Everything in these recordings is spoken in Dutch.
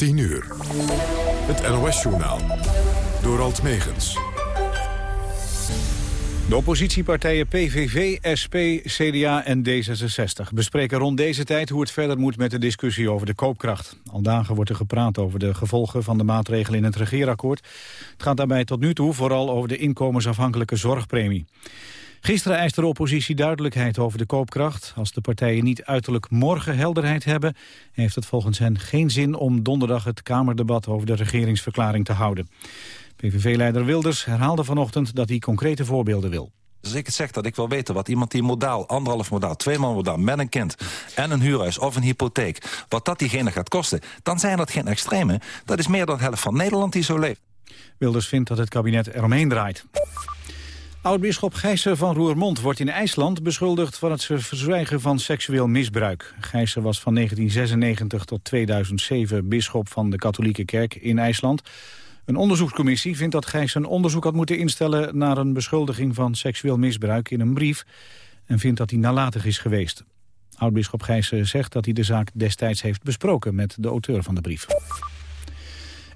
10 uur. Het NOS-journaal. Door Alt Megens. De oppositiepartijen PVV, SP, CDA en D66 bespreken rond deze tijd hoe het verder moet met de discussie over de koopkracht. Al dagen wordt er gepraat over de gevolgen van de maatregelen in het regeerakkoord. Het gaat daarbij tot nu toe vooral over de inkomensafhankelijke zorgpremie. Gisteren eiste de oppositie duidelijkheid over de koopkracht. Als de partijen niet uiterlijk morgen helderheid hebben... heeft het volgens hen geen zin om donderdag het Kamerdebat over de regeringsverklaring te houden. PVV-leider Wilders herhaalde vanochtend dat hij concrete voorbeelden wil. Als ik het zeg dat ik wil weten wat iemand die modaal, anderhalf modaal, tweemaal modaal, met een kind en een huurhuis of een hypotheek, wat dat diegene gaat kosten, dan zijn dat geen extreme. Dat is meer dan de helft van Nederland die zo leeft. Wilders vindt dat het kabinet eromheen draait. Oud-bisschop Gijssen van Roermond wordt in IJsland beschuldigd van het verzwijgen van seksueel misbruik. Gijssen was van 1996 tot 2007 bisschop van de katholieke kerk in IJsland. Een onderzoekscommissie vindt dat Gijssen onderzoek had moeten instellen naar een beschuldiging van seksueel misbruik in een brief en vindt dat hij nalatig is geweest. Oud-bisschop Gijssen zegt dat hij de zaak destijds heeft besproken met de auteur van de brief.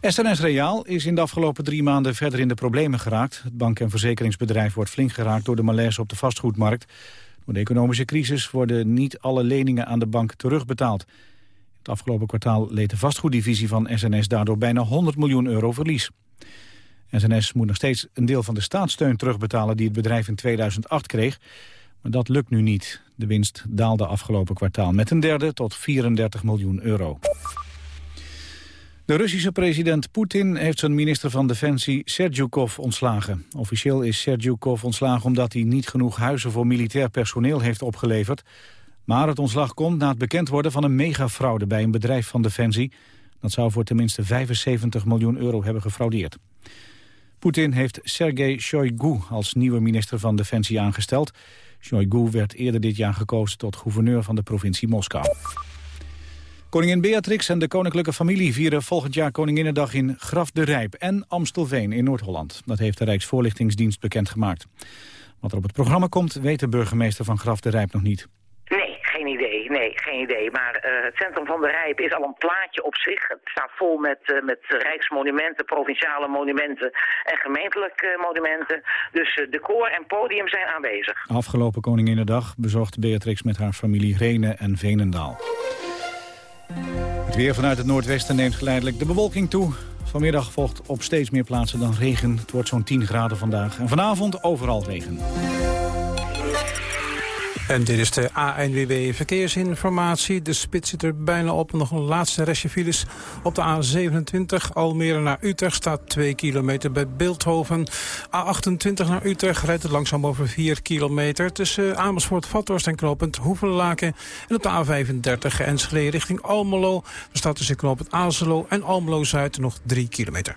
SNS Reaal is in de afgelopen drie maanden verder in de problemen geraakt. Het bank- en verzekeringsbedrijf wordt flink geraakt door de malaise op de vastgoedmarkt. Door de economische crisis worden niet alle leningen aan de bank terugbetaald. Het afgelopen kwartaal leed de vastgoeddivisie van SNS daardoor bijna 100 miljoen euro verlies. SNS moet nog steeds een deel van de staatssteun terugbetalen die het bedrijf in 2008 kreeg. Maar dat lukt nu niet. De winst daalde afgelopen kwartaal met een derde tot 34 miljoen euro. De Russische president Poetin heeft zijn minister van Defensie Serjukov ontslagen. Officieel is Serjukov ontslagen omdat hij niet genoeg huizen voor militair personeel heeft opgeleverd. Maar het ontslag komt na het bekend worden van een megafraude bij een bedrijf van Defensie. Dat zou voor tenminste 75 miljoen euro hebben gefraudeerd. Poetin heeft Sergei Shoigu als nieuwe minister van Defensie aangesteld. Shoigu werd eerder dit jaar gekozen tot gouverneur van de provincie Moskou. Koningin Beatrix en de koninklijke familie vieren volgend jaar Koninginnedag in Graf de Rijp en Amstelveen in Noord-Holland. Dat heeft de Rijksvoorlichtingsdienst bekendgemaakt. Wat er op het programma komt, weet de burgemeester van Graf de Rijp nog niet. Nee, geen idee. Nee, geen idee. Maar uh, het centrum van de Rijp is al een plaatje op zich. Het staat vol met, uh, met rijksmonumenten, provinciale monumenten en gemeentelijke uh, monumenten. Dus decor en podium zijn aanwezig. Afgelopen Koninginnedag bezocht Beatrix met haar familie Renen en Venendaal. Het weer vanuit het noordwesten neemt geleidelijk de bewolking toe. Vanmiddag volgt op steeds meer plaatsen dan regen. Het wordt zo'n 10 graden vandaag. En vanavond overal regen. En dit is de ANWB Verkeersinformatie. De spits zit er bijna op. Nog een laatste restje files. Op de A27 Almere naar Utrecht staat 2 kilometer bij Beeldhoven. A28 naar Utrecht rijdt het langzaam over 4 kilometer. Tussen Amersfoort, Vathorst en knooppunt Hoevenlaken. En op de A35 Enschede richting Almelo. Er staat tussen knooppunt Azelo en Almelo-Zuid nog 3 kilometer.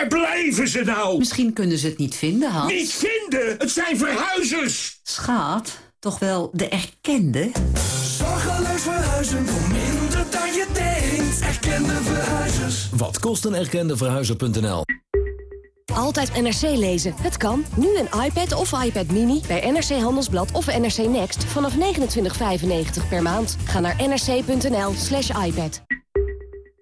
Waar blijven ze nou? Misschien kunnen ze het niet vinden, Hans. Niet vinden? Het zijn verhuizers! Schaat, toch wel de erkende? Zorgeloos verhuizen voor minder dan je denkt. Erkende verhuizers. Wat kost een erkende verhuizer.nl? Altijd NRC lezen. Het kan. Nu een iPad of iPad Mini bij NRC Handelsblad of NRC Next vanaf 29,95 per maand. Ga naar nrc.nl slash iPad.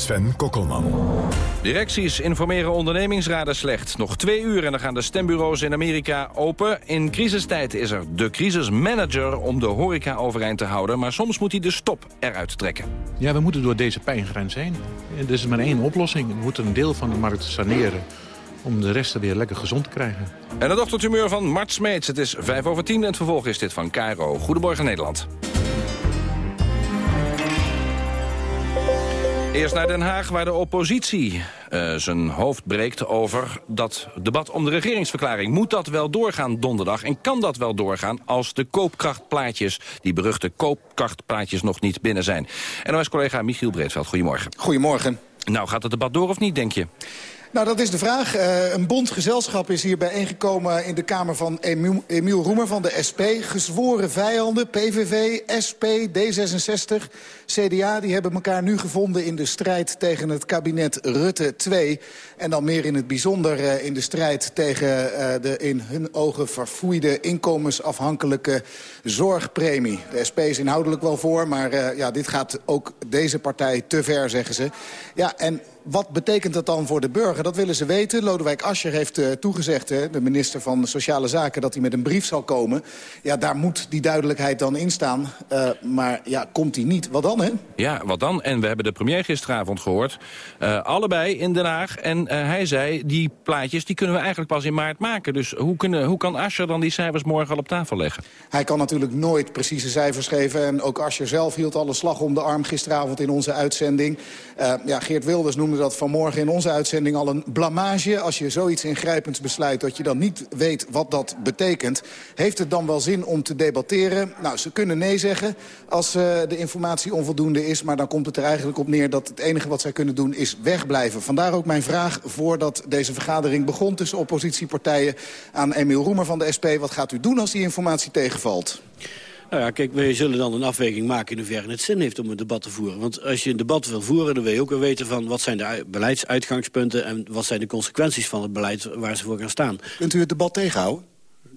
Sven Kokkelman. Directies informeren ondernemingsraden slecht. Nog twee uur en dan gaan de stembureaus in Amerika open. In crisistijd is er de crisismanager om de horeca overeind te houden... maar soms moet hij de stop eruit trekken. Ja, we moeten door deze pijngrens heen. En er is maar één oplossing. We moeten een deel van de markt saneren om de rest weer lekker gezond te krijgen. En het ochtendhumeur van Mart Smeets. Het is vijf over tien en het vervolg is dit van Cairo. Goedemorgen Nederland. Eerst naar Den Haag, waar de oppositie uh, zijn hoofd breekt over dat debat om de regeringsverklaring. Moet dat wel doorgaan donderdag? En kan dat wel doorgaan als de koopkrachtplaatjes, die beruchte koopkrachtplaatjes, nog niet binnen zijn? En dan is collega Michiel Breedveld. Goedemorgen. Goedemorgen. Nou, gaat het debat door of niet, denk je? Nou, dat is de vraag. Uh, een bondgezelschap is hier bijeengekomen in de Kamer van Emiel, Roemer van de SP. Gezworen vijanden, PVV, SP, D66, CDA... die hebben elkaar nu gevonden in de strijd tegen het kabinet Rutte 2. En dan meer in het bijzonder uh, in de strijd tegen uh, de in hun ogen verfoeide... inkomensafhankelijke zorgpremie. De SP is inhoudelijk wel voor, maar ja, dit gaat ook deze partij te ver, zeggen ze. Ja, en wat betekent dat dan voor de burger? Dat willen ze weten. Lodewijk Asscher heeft uh, toegezegd, hè, de minister van Sociale Zaken... dat hij met een brief zal komen. Ja, daar moet die duidelijkheid dan in staan. Uh, maar ja, komt hij niet. Wat dan, hè? Ja, wat dan? En we hebben de premier gisteravond gehoord. Uh, allebei in Den Haag. En hij zei, die plaatjes die kunnen we eigenlijk pas in maart maken. Dus hoe, kunnen, hoe kan Asscher dan die cijfers morgen al op tafel leggen? Hij kan natuurlijk nooit precieze cijfers geven. En ook Asscher zelf hield alle slag om de arm gisteravond in onze uitzending. ja, Geert Wilders noemde dat vanmorgen in onze uitzending al een blamage. Als je zoiets ingrijpends besluit dat je dan niet weet wat dat betekent. Heeft het dan wel zin om te debatteren? Nou, ze kunnen nee zeggen als uh, de informatie onvoldoende is. Maar dan komt het er eigenlijk op neer dat het enige wat zij kunnen doen is wegblijven. Vandaar ook mijn vraag voordat deze vergadering begon tussen oppositiepartijen aan Emiel Roemer van de SP. Wat gaat u doen als die informatie tegenvalt? Nou ja, kijk, wij zullen dan een afweging maken in hoeverre het zin heeft om een debat te voeren. Want als je een debat wil voeren, dan wil je ook wel weten van wat zijn de beleidsuitgangspunten en wat zijn de consequenties van het beleid waar ze voor gaan staan. Kunt u het debat tegenhouden?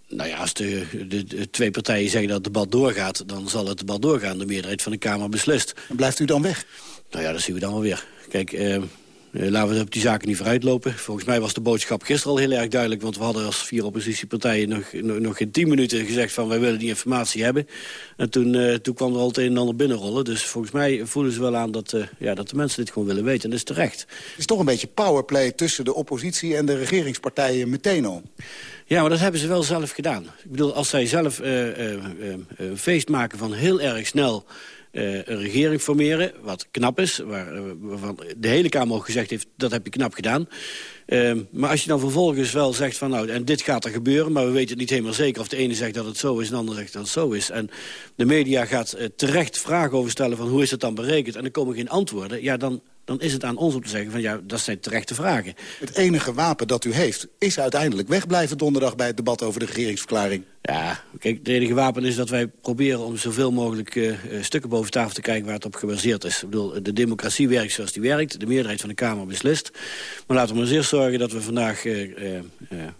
Nou ja, als de, de, de, twee partijen zeggen dat het debat doorgaat... dan zal het debat doorgaan. De meerderheid van de Kamer beslist. En blijft u dan weg? Nou ja, dat zien we dan wel weer. Kijk, eh, uh, laten we op die zaken niet vooruitlopen. Volgens mij was de boodschap gisteren al heel erg duidelijk... want we hadden als vier oppositiepartijen nog, nog, nog geen tien minuten gezegd... van wij willen die informatie hebben. En toen, uh, toen kwam er al het een en ander binnenrollen. Dus volgens mij voelen ze wel aan dat, uh, ja, dat de mensen dit gewoon willen weten. En dat is terecht. Het is toch een beetje powerplay tussen de oppositie... en de regeringspartijen meteen al. Ja, maar dat hebben ze wel zelf gedaan. Ik bedoel, als zij zelf een feest maken van heel erg snel... Uh, een regering formeren, wat knap is. Waar, uh, waarvan de hele Kamer ook gezegd heeft, dat heb je knap gedaan. Uh, maar als je dan vervolgens wel zegt van nou, en dit gaat er gebeuren... maar we weten het niet helemaal zeker of de ene zegt dat het zo is... en de ander zegt dat het zo is. En de media gaat terecht vragen over stellen van hoe is het dan berekend... en er komen geen antwoorden, ja, dan dan is het aan ons om te zeggen van ja, dat zijn terechte vragen. Het enige wapen dat u heeft is uiteindelijk wegblijven donderdag bij het debat over de regeringsverklaring. Ja, kijk, het enige wapen is dat wij proberen om zoveel mogelijk uh, stukken boven tafel te kijken waar het op gebaseerd is. Ik bedoel, de democratie werkt zoals die werkt. De meerderheid van de Kamer beslist. Maar laten we maar eerst zorgen dat we vandaag uh, uh,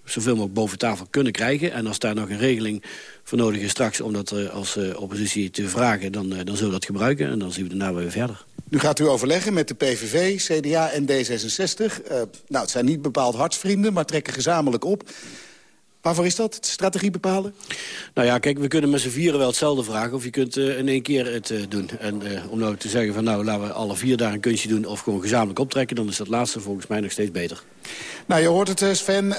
zoveel mogelijk boven tafel kunnen krijgen. En als daar nog een regeling voor nodig is straks om dat als oppositie te vragen, dan, dan zullen we dat gebruiken. En dan zien we daarna weer verder. Nu gaat u overleggen met de PVV, CDA en D66. Uh, nou, het zijn niet bepaald hartsvrienden, maar trekken gezamenlijk op. Waarvoor is dat, strategie bepalen? Nou ja, kijk, we kunnen met z'n vieren wel hetzelfde vragen... of je kunt uh, in één keer het uh, doen. En uh, om nou te zeggen van nou, laten we alle vier daar een kunstje doen... of gewoon gezamenlijk optrekken, dan is dat laatste volgens mij nog steeds beter. Nou, je hoort het Sven,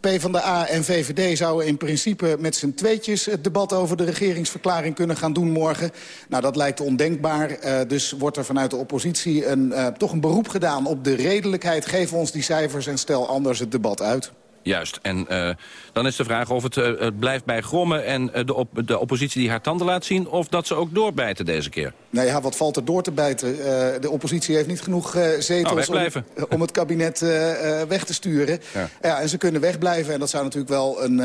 PvdA en VVD zouden in principe met z'n tweetjes... het debat over de regeringsverklaring kunnen gaan doen morgen. Nou, dat lijkt ondenkbaar. dus wordt er vanuit de oppositie een, toch een beroep gedaan op de redelijkheid. Geef ons die cijfers en stel anders het debat uit. Juist. En uh, dan is de vraag of het, uh, het blijft bij grommen en uh, de, op, de oppositie die haar tanden laat zien... of dat ze ook doorbijten deze keer. Nou ja, wat valt er door te bijten? de oppositie heeft niet genoeg zetels oh, om, om, het kabinet weg te sturen. Ja. ja. en ze kunnen wegblijven. En dat zou natuurlijk wel een,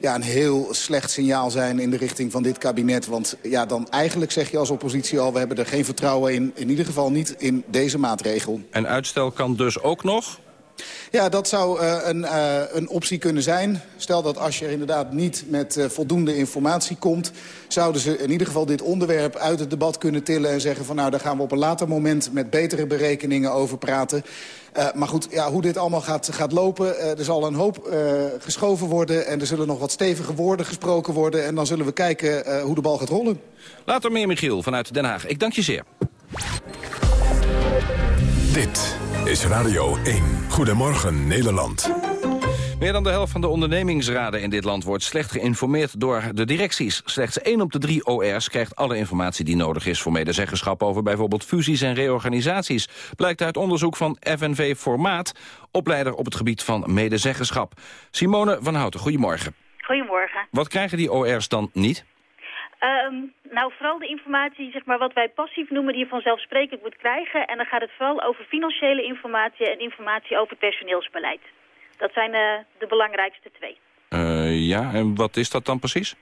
ja, een heel slecht signaal zijn in de richting van dit kabinet. Want ja, dan eigenlijk zeg je als oppositie al... we hebben er geen vertrouwen in, in ieder geval niet in deze maatregel. En uitstel kan dus ook nog? Ja, dat zou uh, een, uh, een optie kunnen zijn. Stel dat als je inderdaad niet met uh, voldoende informatie komt... zouden ze in ieder geval dit onderwerp uit het debat kunnen tillen... en zeggen van nou, daar gaan we op een later moment met betere berekeningen over praten. maar goed, ja, hoe dit allemaal gaat, gaat lopen... er zal een hoop geschoven worden en er zullen nog wat stevige woorden gesproken worden... en dan zullen we kijken hoe de bal gaat rollen. Later meer, Michiel, vanuit Den Haag. Ik dank je zeer. Dit is Radio 1. Goedemorgen Nederland. Meer dan de helft van de ondernemingsraden in dit land wordt slecht geïnformeerd door de directies. Slechts 1 op de 3 OR's krijgt alle informatie die nodig is voor medezeggenschap over bijvoorbeeld fusies en reorganisaties. Blijkt uit onderzoek van FNV Formaat, opleider op het gebied van medezeggenschap. Simone van Houten, goedemorgen. Goedemorgen. Wat krijgen die OR's dan niet? Um, nou, vooral de informatie, zeg maar, wat wij passief noemen, die je vanzelfsprekend moet krijgen. En dan gaat het vooral over financiële informatie en informatie over personeelsbeleid. Dat zijn uh, de belangrijkste twee. Uh, ja, en wat is dat dan precies?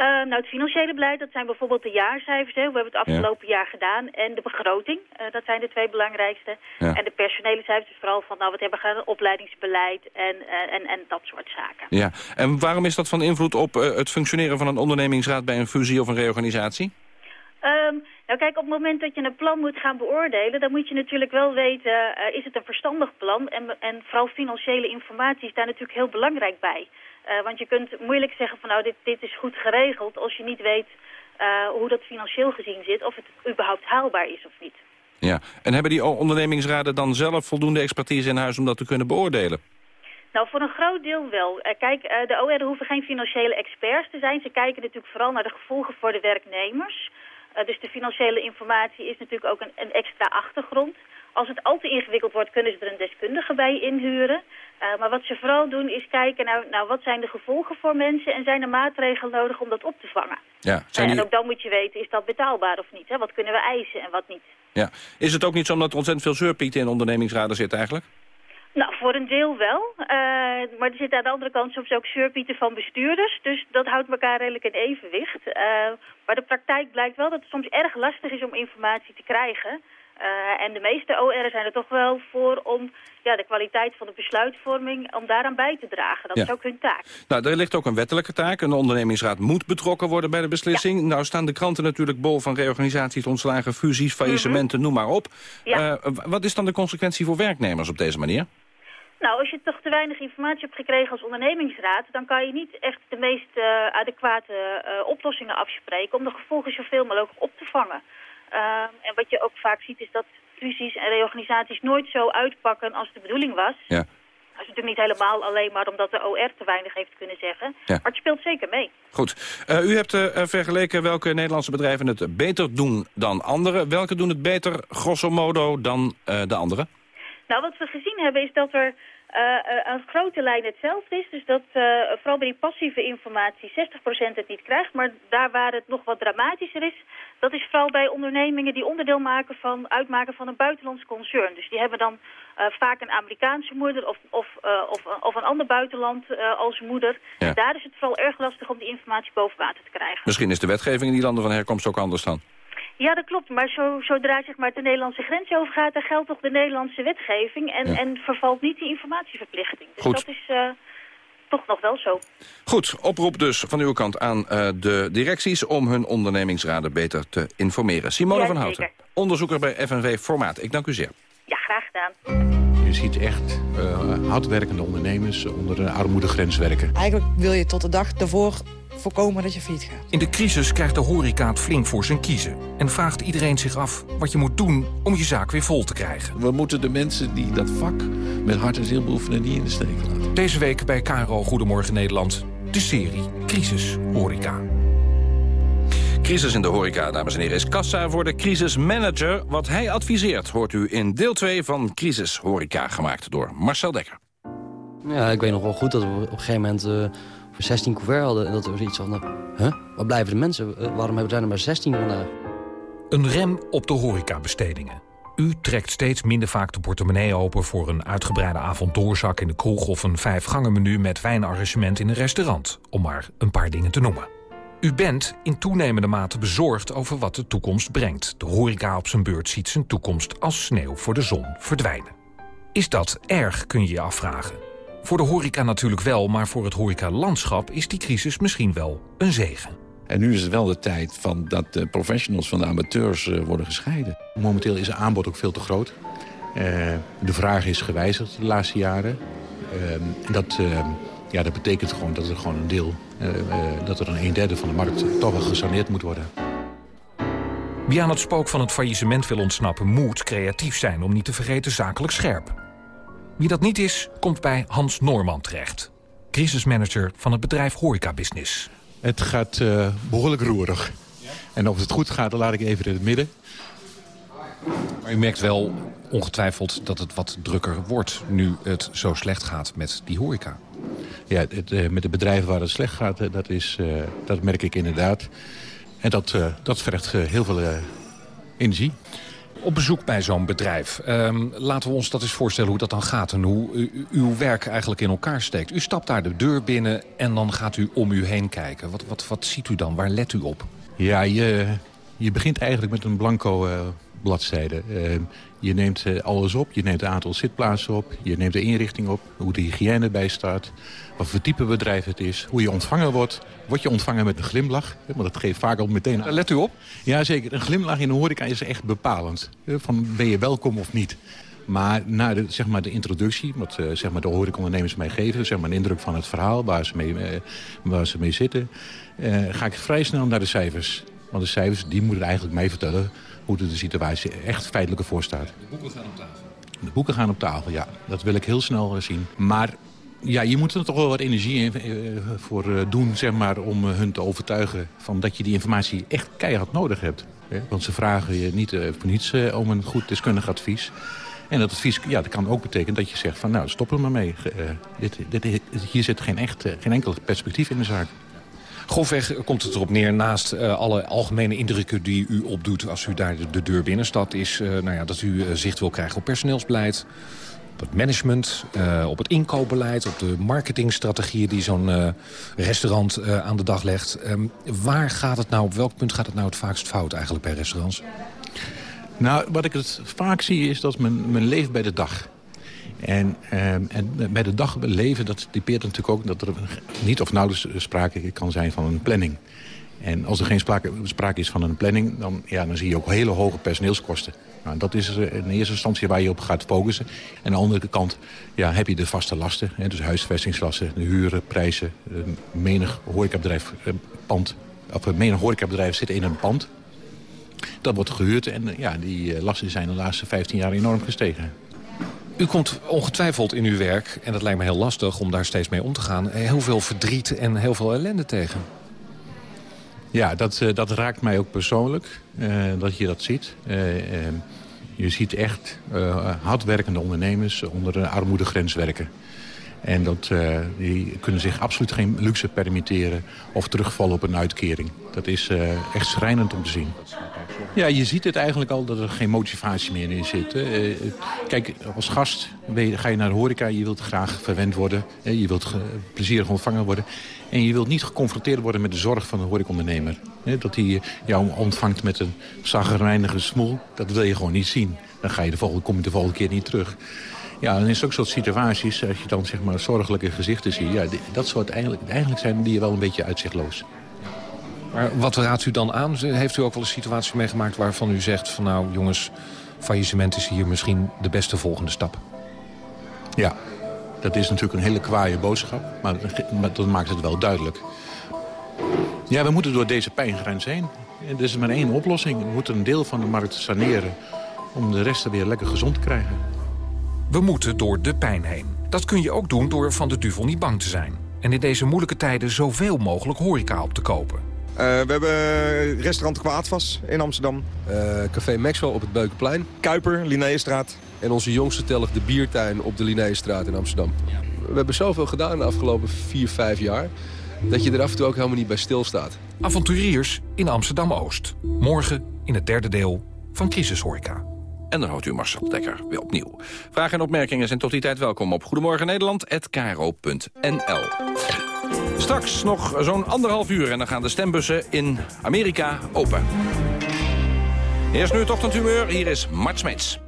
Uh, nou, het financiële beleid, dat zijn bijvoorbeeld de jaarcijfers. Hè. We hebben het afgelopen jaar gedaan. En de begroting, uh, dat zijn de twee belangrijkste. Ja. En de personele cijfers, vooral van nou, wat hebben we gedaan, opleidingsbeleid en, uh, en, en dat soort zaken. Ja, en waarom is dat van invloed op het functioneren van een ondernemingsraad bij een fusie of een reorganisatie? Um, nou kijk, op het moment dat je een plan moet gaan beoordelen... dan moet je natuurlijk wel weten, uh, is het een verstandig plan? En, en vooral financiële informatie is daar natuurlijk heel belangrijk bij. Uh, want je kunt moeilijk zeggen van nou, dit, dit is goed geregeld... als je niet weet uh, hoe dat financieel gezien zit... of het überhaupt haalbaar is of niet. Ja, en hebben die ondernemingsraden dan zelf voldoende expertise in huis... om dat te kunnen beoordelen? Nou, voor een groot deel wel. Uh, kijk, de OR hoeven geen financiële experts te zijn. Ze kijken natuurlijk vooral naar de gevolgen voor de werknemers. Dus de financiële informatie is natuurlijk ook een, een extra achtergrond. Als het al te ingewikkeld wordt, kunnen ze er een deskundige bij inhuren. Uh, maar wat ze vooral doen is kijken naar nou, wat zijn de gevolgen voor mensen... en zijn er maatregelen nodig om dat op te vangen. Ja, zijn die... En ook dan moet je weten, is dat betaalbaar of niet? Hè? Wat kunnen we eisen en wat niet? Ja. Is het ook niet zo dat er ontzettend veel zeurpieten in ondernemingsraden zitten eigenlijk? Nou, voor een deel wel. Uh, maar er zitten aan de andere kant soms ook surpieten van bestuurders. Dus dat houdt elkaar redelijk in evenwicht. Uh, maar de praktijk blijkt wel dat het soms erg lastig is om informatie te krijgen. Uh, en de meeste OR'en zijn er toch wel voor om ja, de kwaliteit van de besluitvorming... om daaraan bij te dragen. Dat ja. is ook hun taak. Nou, er ligt ook een wettelijke taak. Een ondernemingsraad moet betrokken worden bij de beslissing. Ja. Nou staan de kranten natuurlijk bol van reorganisaties, ontslagen, fusies, faillissementen, mm -hmm. noem maar op. Ja. Uh, wat is dan de consequentie voor werknemers op deze manier? Nou, als je toch te weinig informatie hebt gekregen als ondernemingsraad... dan kan je niet echt de meest uh, adequate uh, oplossingen afspreken... om de gevolgen zoveel mogelijk op te vangen. Uh, en wat je ook vaak ziet is dat fusies en reorganisaties nooit zo uitpakken als de bedoeling was. Ja. Dat is natuurlijk niet helemaal alleen maar omdat de OR te weinig heeft kunnen zeggen. Ja. Maar het speelt zeker mee. Goed. Uh, u hebt uh, vergeleken welke Nederlandse bedrijven het beter doen dan anderen. Welke doen het beter, grosso modo, dan uh, de anderen? Nou, wat we gezien hebben is dat er een grote lijn hetzelfde is. Dus dat vooral bij die passieve informatie 60% het niet krijgt. Maar daar waar het nog wat dramatischer is... dat is vooral bij ondernemingen die onderdeel maken van, uitmaken van een buitenlands concern. Dus die hebben dan vaak een Amerikaanse moeder of, of, of, of een ander buitenland als moeder. Ja. En daar is het vooral erg lastig om die informatie boven water te krijgen. Misschien is de wetgeving in die landen van herkomst ook anders dan? Ja, dat klopt. Maar zo, zodra zeg maar, de Nederlandse grens overgaat... dan geldt toch de Nederlandse wetgeving... en, ja. en vervalt niet die informatieverplichting. Dus Goed. dat is toch nog wel zo. Goed, oproep dus van uw kant aan uh, de directies... om hun ondernemingsraden beter te informeren. Simone ja, van Houten, zeker. onderzoeker bij FNV Formaat. Ik dank u zeer. Ja, graag gedaan. Je ziet echt uh, hardwerkende ondernemers onder de armoedegrens werken. Eigenlijk wil je tot de dag daarvoor voorkomen dat je failliet gaat. In de crisis krijgt de horeca het flink voor zijn kiezen. En vraagt iedereen zich af wat je moet doen om je zaak weer vol te krijgen. We moeten de mensen die dat vak met hart en ziel beoefenen niet in de steek laten. Deze week bij KRO Goedemorgen Nederland. De serie Crisis Horeca. Crisis in de horeca, dames en heren, is kassa voor de crisismanager. Wat hij adviseert hoort u in deel 2 van Crisis Horeca, gemaakt door Marcel Dekker. Ja, ik weet nog wel goed dat we op een gegeven moment... Uh, 16 couvert hadden. En dat er iets van, huh? waar blijven de mensen? Waarom hebben zijn er maar 16 vandaag? Een rem op de horecabestedingen. U trekt steeds minder vaak de portemonnee open... voor een uitgebreide avonddoorzak in de kroeg... of een vijfgangenmenu met wijnarrangement in een restaurant. Om maar een paar dingen te noemen. U bent in toenemende mate bezorgd over wat de toekomst brengt. De horeca op zijn beurt ziet zijn toekomst als sneeuw voor de zon verdwijnen. Is dat erg, kun je je afvragen. Voor de horeca natuurlijk wel, maar voor het horecalandschap is die crisis misschien wel een zegen. En nu is het wel de tijd van dat de professionals van de amateurs uh, worden gescheiden. Momenteel is het aanbod ook veel te groot. Uh, de vraag is gewijzigd de laatste jaren. Uh, en dat, ja, dat betekent gewoon dat er gewoon een deel, dat er een, een derde van de markt toch wel gesaneerd moet worden. Wie aan het spook van het faillissement wil ontsnappen... moet creatief zijn om niet te vergeten zakelijk scherp. Wie dat niet is, komt bij Hans Noorman terecht. Crisismanager van het bedrijf Horeca Business. Het gaat uh, behoorlijk roerig. En of het goed gaat, dan laat ik even in het midden. Maar u merkt wel ongetwijfeld dat het wat drukker wordt... nu het zo slecht gaat met die horeca. Ja, het, uh, met de bedrijven waar het slecht gaat, uh, dat, is, dat merk ik inderdaad. En dat, uh, dat vergt uh, heel veel uh, energie. Op bezoek bij zo'n bedrijf. Um, laten we ons dat eens voorstellen hoe dat dan gaat... en hoe u, uw werk eigenlijk in elkaar steekt. U stapt daar de deur binnen en dan gaat u om u heen kijken. Wat, wat, wat ziet u dan? Waar let u op? Ja, je, je begint eigenlijk met een blanco bladzijde. Ehm, je neemt alles op, je neemt het aantal zitplaatsen op... je neemt de inrichting op, hoe de hygiëne bij staat... wat voor type bedrijf het is, hoe je ontvangen wordt... Word je ontvangen met een glimlach? Want dat geeft vaak al meteen aan. Let u op? Jazeker, een glimlach in de horeca is echt bepalend. Van ben je welkom of niet? Maar na de, zeg maar de introductie, wat uh, zeg maar de horecaondernemers mij geven... zeg maar een indruk van het verhaal, waar ze mee, waar ze mee zitten... Uh, ga ik vrij snel naar de cijfers. Want de cijfers die moeten eigenlijk mij vertellen... hoe de situatie echt feitelijk ervoor staat. De boeken gaan op tafel? De boeken gaan op tafel, ja. Dat wil ik heel snel zien. Maar ja, je moet er toch wel wat energie in, voor doen zeg maar, om hun te overtuigen... Van dat je die informatie echt keihard nodig hebt. Want ze vragen je niet voor niets om een goed deskundig advies. En dat advies ja, dat kan ook betekenen dat je zegt van nou stop er maar mee. dit, dit, hier zit geen, echt, geen enkel perspectief in de zaak. Grofweg komt het erop neer, naast uh, alle algemene indrukken die u opdoet... als u daar de, de deur binnenstapt, is uh, nou ja, dat u uh, zicht wil krijgen op personeelsbeleid op het management, op het inkoopbeleid... op de marketingstrategieën die zo'n restaurant aan de dag legt. Um, waar gaat het nou, op welk punt gaat het nou het vaakst fout eigenlijk bij restaurants? Nou, wat ik het vaak zie is dat men, men leeft bij de dag. En, um, en bij de dag leven, dat typeert natuurlijk ook dat er niet of nauwelijks sprake kan zijn van een planning. En als er geen sprake, sprake is van een planning, dan, ja, dan zie je ook hele hoge personeelskosten. Nou, dat is in eerste instantie waar je op gaat focussen. En aan de andere kant ja, heb je de vaste lasten. Hè, dus huisvestingslasten, de huren, prijzen. Menig horecabedrijf, pand, of menig horecabedrijf zit in een pand. Dat wordt gehuurd en ja, die lasten zijn de laatste 15 jaar enorm gestegen. U komt ongetwijfeld in uw werk, en dat lijkt me heel lastig om daar steeds mee om te gaan... heel veel verdriet en heel veel ellende tegen. Ja, dat, uh, dat raakt mij ook persoonlijk, uh, dat je dat ziet. Je ziet echt hardwerkende ondernemers onder een armoedegrens werken. En dat, die kunnen zich absoluut geen luxe permitteren of terugvallen op een uitkering. Dat is echt schrijnend om te zien. Ja, je ziet het eigenlijk al dat er geen motivatie meer in zit. Uh, kijk, als gast ga je naar de horeca, je wilt graag verwend worden. Je wilt plezierig ontvangen worden. En je wilt niet geconfronteerd worden met de zorg van een horecaondernemer. Dat hij jou ontvangt met een zaggerijnige smoel, dat wil je gewoon niet zien. Dan ga je de volgende, kom je de volgende keer niet terug. Ja, is het ook soort situaties, als je dan zeg maar zorgelijke gezichten ziet. Ja, dat soort eigenlijk, eigenlijk zijn die wel een beetje uitzichtloos. Maar wat raadt u dan aan? Heeft u ook wel een situatie meegemaakt waarvan u zegt... van nou jongens, faillissement is hier misschien de beste volgende stap? Ja, dat is natuurlijk een hele kwaaie boodschap. Maar, dat maakt het wel duidelijk. Ja, we moeten door deze pijngrens heen. En er is maar één oplossing. We moeten een deel van de markt saneren... om de rest weer lekker gezond te krijgen. We moeten door de pijn heen. Dat kun je ook doen door van de duvel niet bang te zijn. En in deze moeilijke tijden zoveel mogelijk horeca op te kopen. Uh, we hebben restaurant Kwaadvas in Amsterdam. Uh, Café Maxwell op het Beukenplein. Kuiper, Linnéestraat. En onze jongste tellig de Biertuin op de Linnéestraat in Amsterdam. Ja. We hebben zoveel gedaan de afgelopen 4, 5 jaar... dat je er af en toe ook helemaal niet bij stilstaat. Avonturiers in Amsterdam-Oost. Morgen in het derde deel van Crisis Horeca. En dan houdt u Marcel Dekker weer opnieuw. Vragen en opmerkingen zijn tot die tijd welkom op Goedemorgen Nederland@kro.nl. Straks nog zo'n anderhalf uur en dan gaan de stembussen in Amerika open. Eerst nu het ochtendhumeur, hier is Mart Smeets.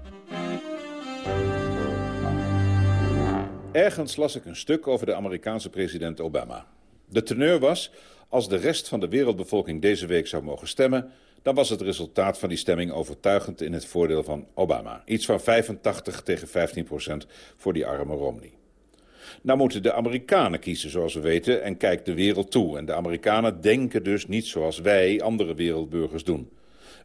Ergens las ik een stuk over de Amerikaanse president Obama. De teneur was, als de rest van de wereldbevolking deze week zou mogen stemmen... dan was het resultaat van die stemming overtuigend in het voordeel van Obama. Iets van 85 tegen 15 procent voor die arme Romney. Nou moeten de Amerikanen kiezen, zoals we weten, en kijkt de wereld toe. En de Amerikanen denken dus niet zoals wij, andere wereldburgers, doen.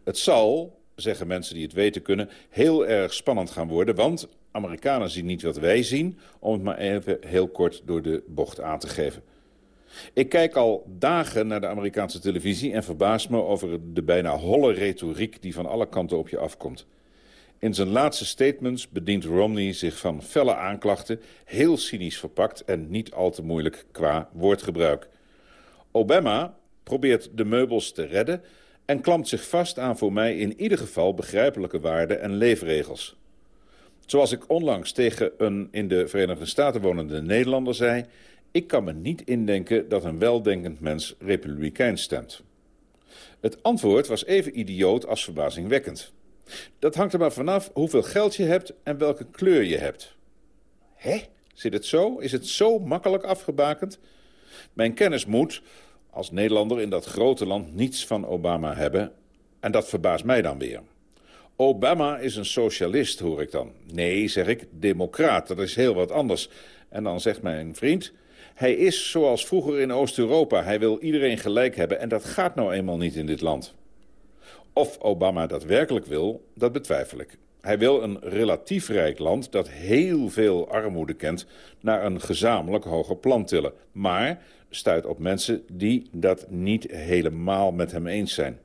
Het zal, zeggen mensen die het weten kunnen, heel erg spannend gaan worden... want Amerikanen zien niet wat wij zien, om het maar even heel kort door de bocht aan te geven. Ik kijk al dagen naar de Amerikaanse televisie en verbaas me over de bijna holle retoriek die van alle kanten op je afkomt. In zijn laatste statements bedient Romney zich van felle aanklachten, heel cynisch verpakt en niet al te moeilijk qua woordgebruik. Obama probeert de meubels te redden en klampt zich vast aan voor mij in ieder geval begrijpelijke waarden en leefregels. Zoals ik onlangs tegen een in de Verenigde Staten wonende Nederlander zei... ik kan me niet indenken dat een weldenkend mens republikein stemt. Het antwoord was even idioot als verbazingwekkend. Dat hangt er maar vanaf hoeveel geld je hebt en welke kleur je hebt. Hé, zit het zo? Is het zo makkelijk afgebakend? Mijn kennis moet, als Nederlander in dat grote land, niets van Obama hebben... en dat verbaast mij dan weer. Obama is een socialist, hoor ik dan. Nee, zeg ik, democraat, dat is heel wat anders. En dan zegt mijn vriend... Hij is zoals vroeger in Oost-Europa. Hij wil iedereen gelijk hebben en dat gaat nou eenmaal niet in dit land. Of Obama dat werkelijk wil, dat betwijfel ik. Hij wil een relatief rijk land dat heel veel armoede kent... naar een gezamenlijk hoger plan tillen. Maar stuit op mensen die dat niet helemaal met hem eens zijn.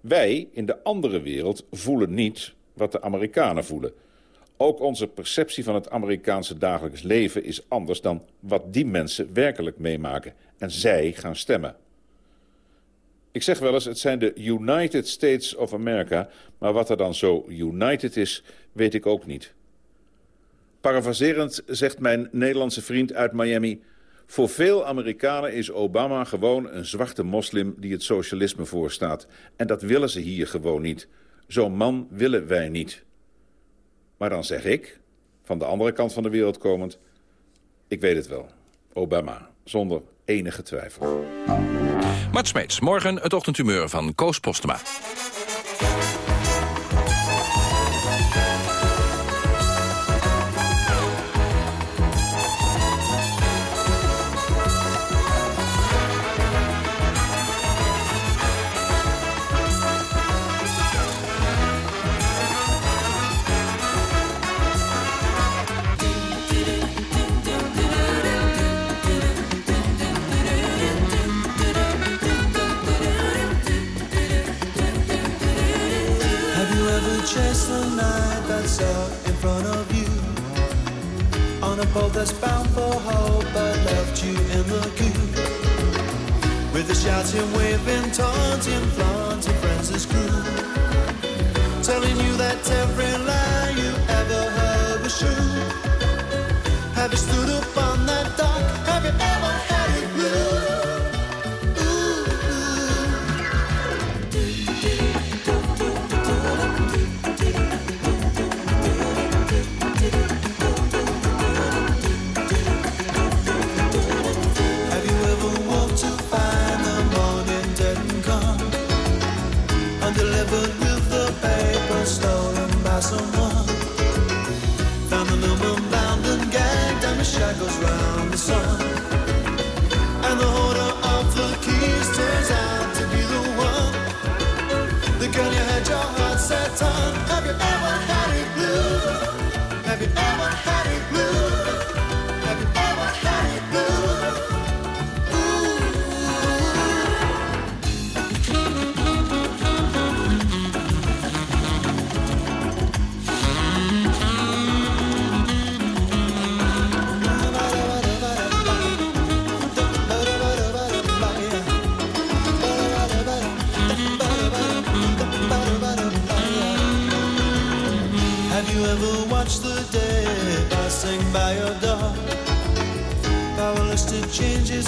Wij in de andere wereld voelen niet wat de Amerikanen voelen. Ook onze perceptie van het Amerikaanse dagelijks leven is anders dan wat die mensen werkelijk meemaken. En zij gaan stemmen. Ik zeg wel eens, het zijn de United States of America... maar wat er dan zo united is, weet ik ook niet. Parafraserend zegt mijn Nederlandse vriend uit Miami... Voor veel Amerikanen is Obama gewoon een zwarte moslim die het socialisme voorstaat. En dat willen ze hier gewoon niet. Zo'n man willen wij niet. Maar dan zeg ik, van de andere kant van de wereld komend... ik weet het wel. Obama, zonder enige twijfel. Mart Smeets, morgen het ochtendhumeur van Koos Postema.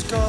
Change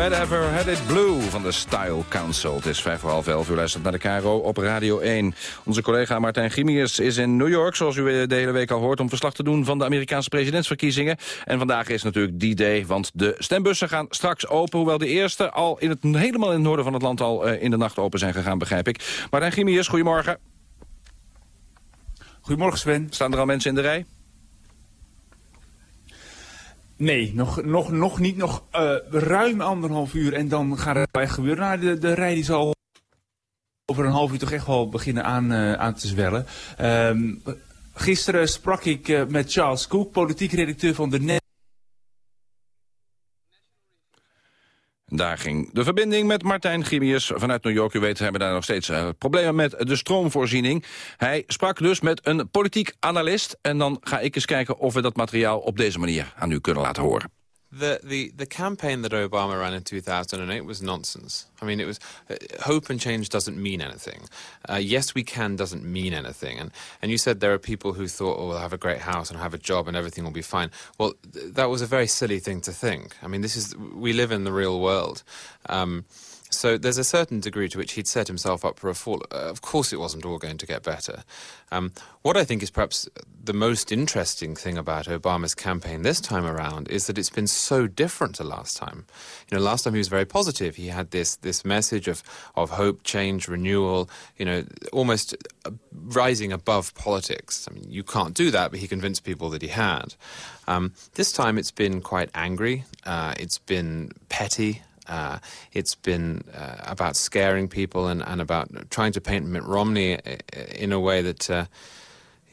You ever had it blue van de Style Council? Het is vijf voor half elf. U luistert naar de Caro op Radio 1. Onze collega Martijn Gimiers is in New York, zoals u de hele week al hoort... om verslag te doen van de Amerikaanse presidentsverkiezingen. En vandaag is natuurlijk die day, want de stembussen gaan straks open... hoewel de eerste al in het, helemaal in het noorden van het land al uh, in de nacht open zijn gegaan, begrijp ik. Martijn Gimiers, goedemorgen. Goedemorgen Sven. Staan er al mensen in de rij? Nee, nog, nog, nog niet. Nog uh, ruim anderhalf uur en dan gaat het echt gebeuren. Nou, de, de rij die zal over een half uur toch echt wel beginnen aan, uh, aan te zwellen. Um, gisteren sprak ik uh, met Charles Cook, politiek redacteur van de Net. Daar ging de verbinding met Martijn Gimius vanuit New York. U weet, we hebben daar nog steeds uh, problemen met de stroomvoorziening. Hij sprak dus met een politiek analist. En dan ga ik eens kijken of we dat materiaal op deze manier aan u kunnen laten horen. The, the, the campaign that Obama ran in 2008 was nonsense. I mean, it was uh, hope and change doesn't mean anything. Uh, yes, we can doesn't mean anything. And and you said there are people who thought, oh, we'll have a great house and have a job and everything will be fine. Well, th that was a very silly thing to think. I mean, this is we live in the real world. Um, so there's a certain degree to which he'd set himself up for a fall. Uh, of course, it wasn't all going to get better. Um, what I think is perhaps the most interesting thing about Obama's campaign this time around is that it's been so different to last time. You know, last time he was very positive. He had this this message of of hope, change, renewal. You know, almost rising above politics. I mean, you can't do that, but he convinced people that he had. Um, this time, it's been quite angry. Uh, it's been petty. Uh, it's been uh, about scaring people and, and about trying to paint Mitt Romney in a way that, uh,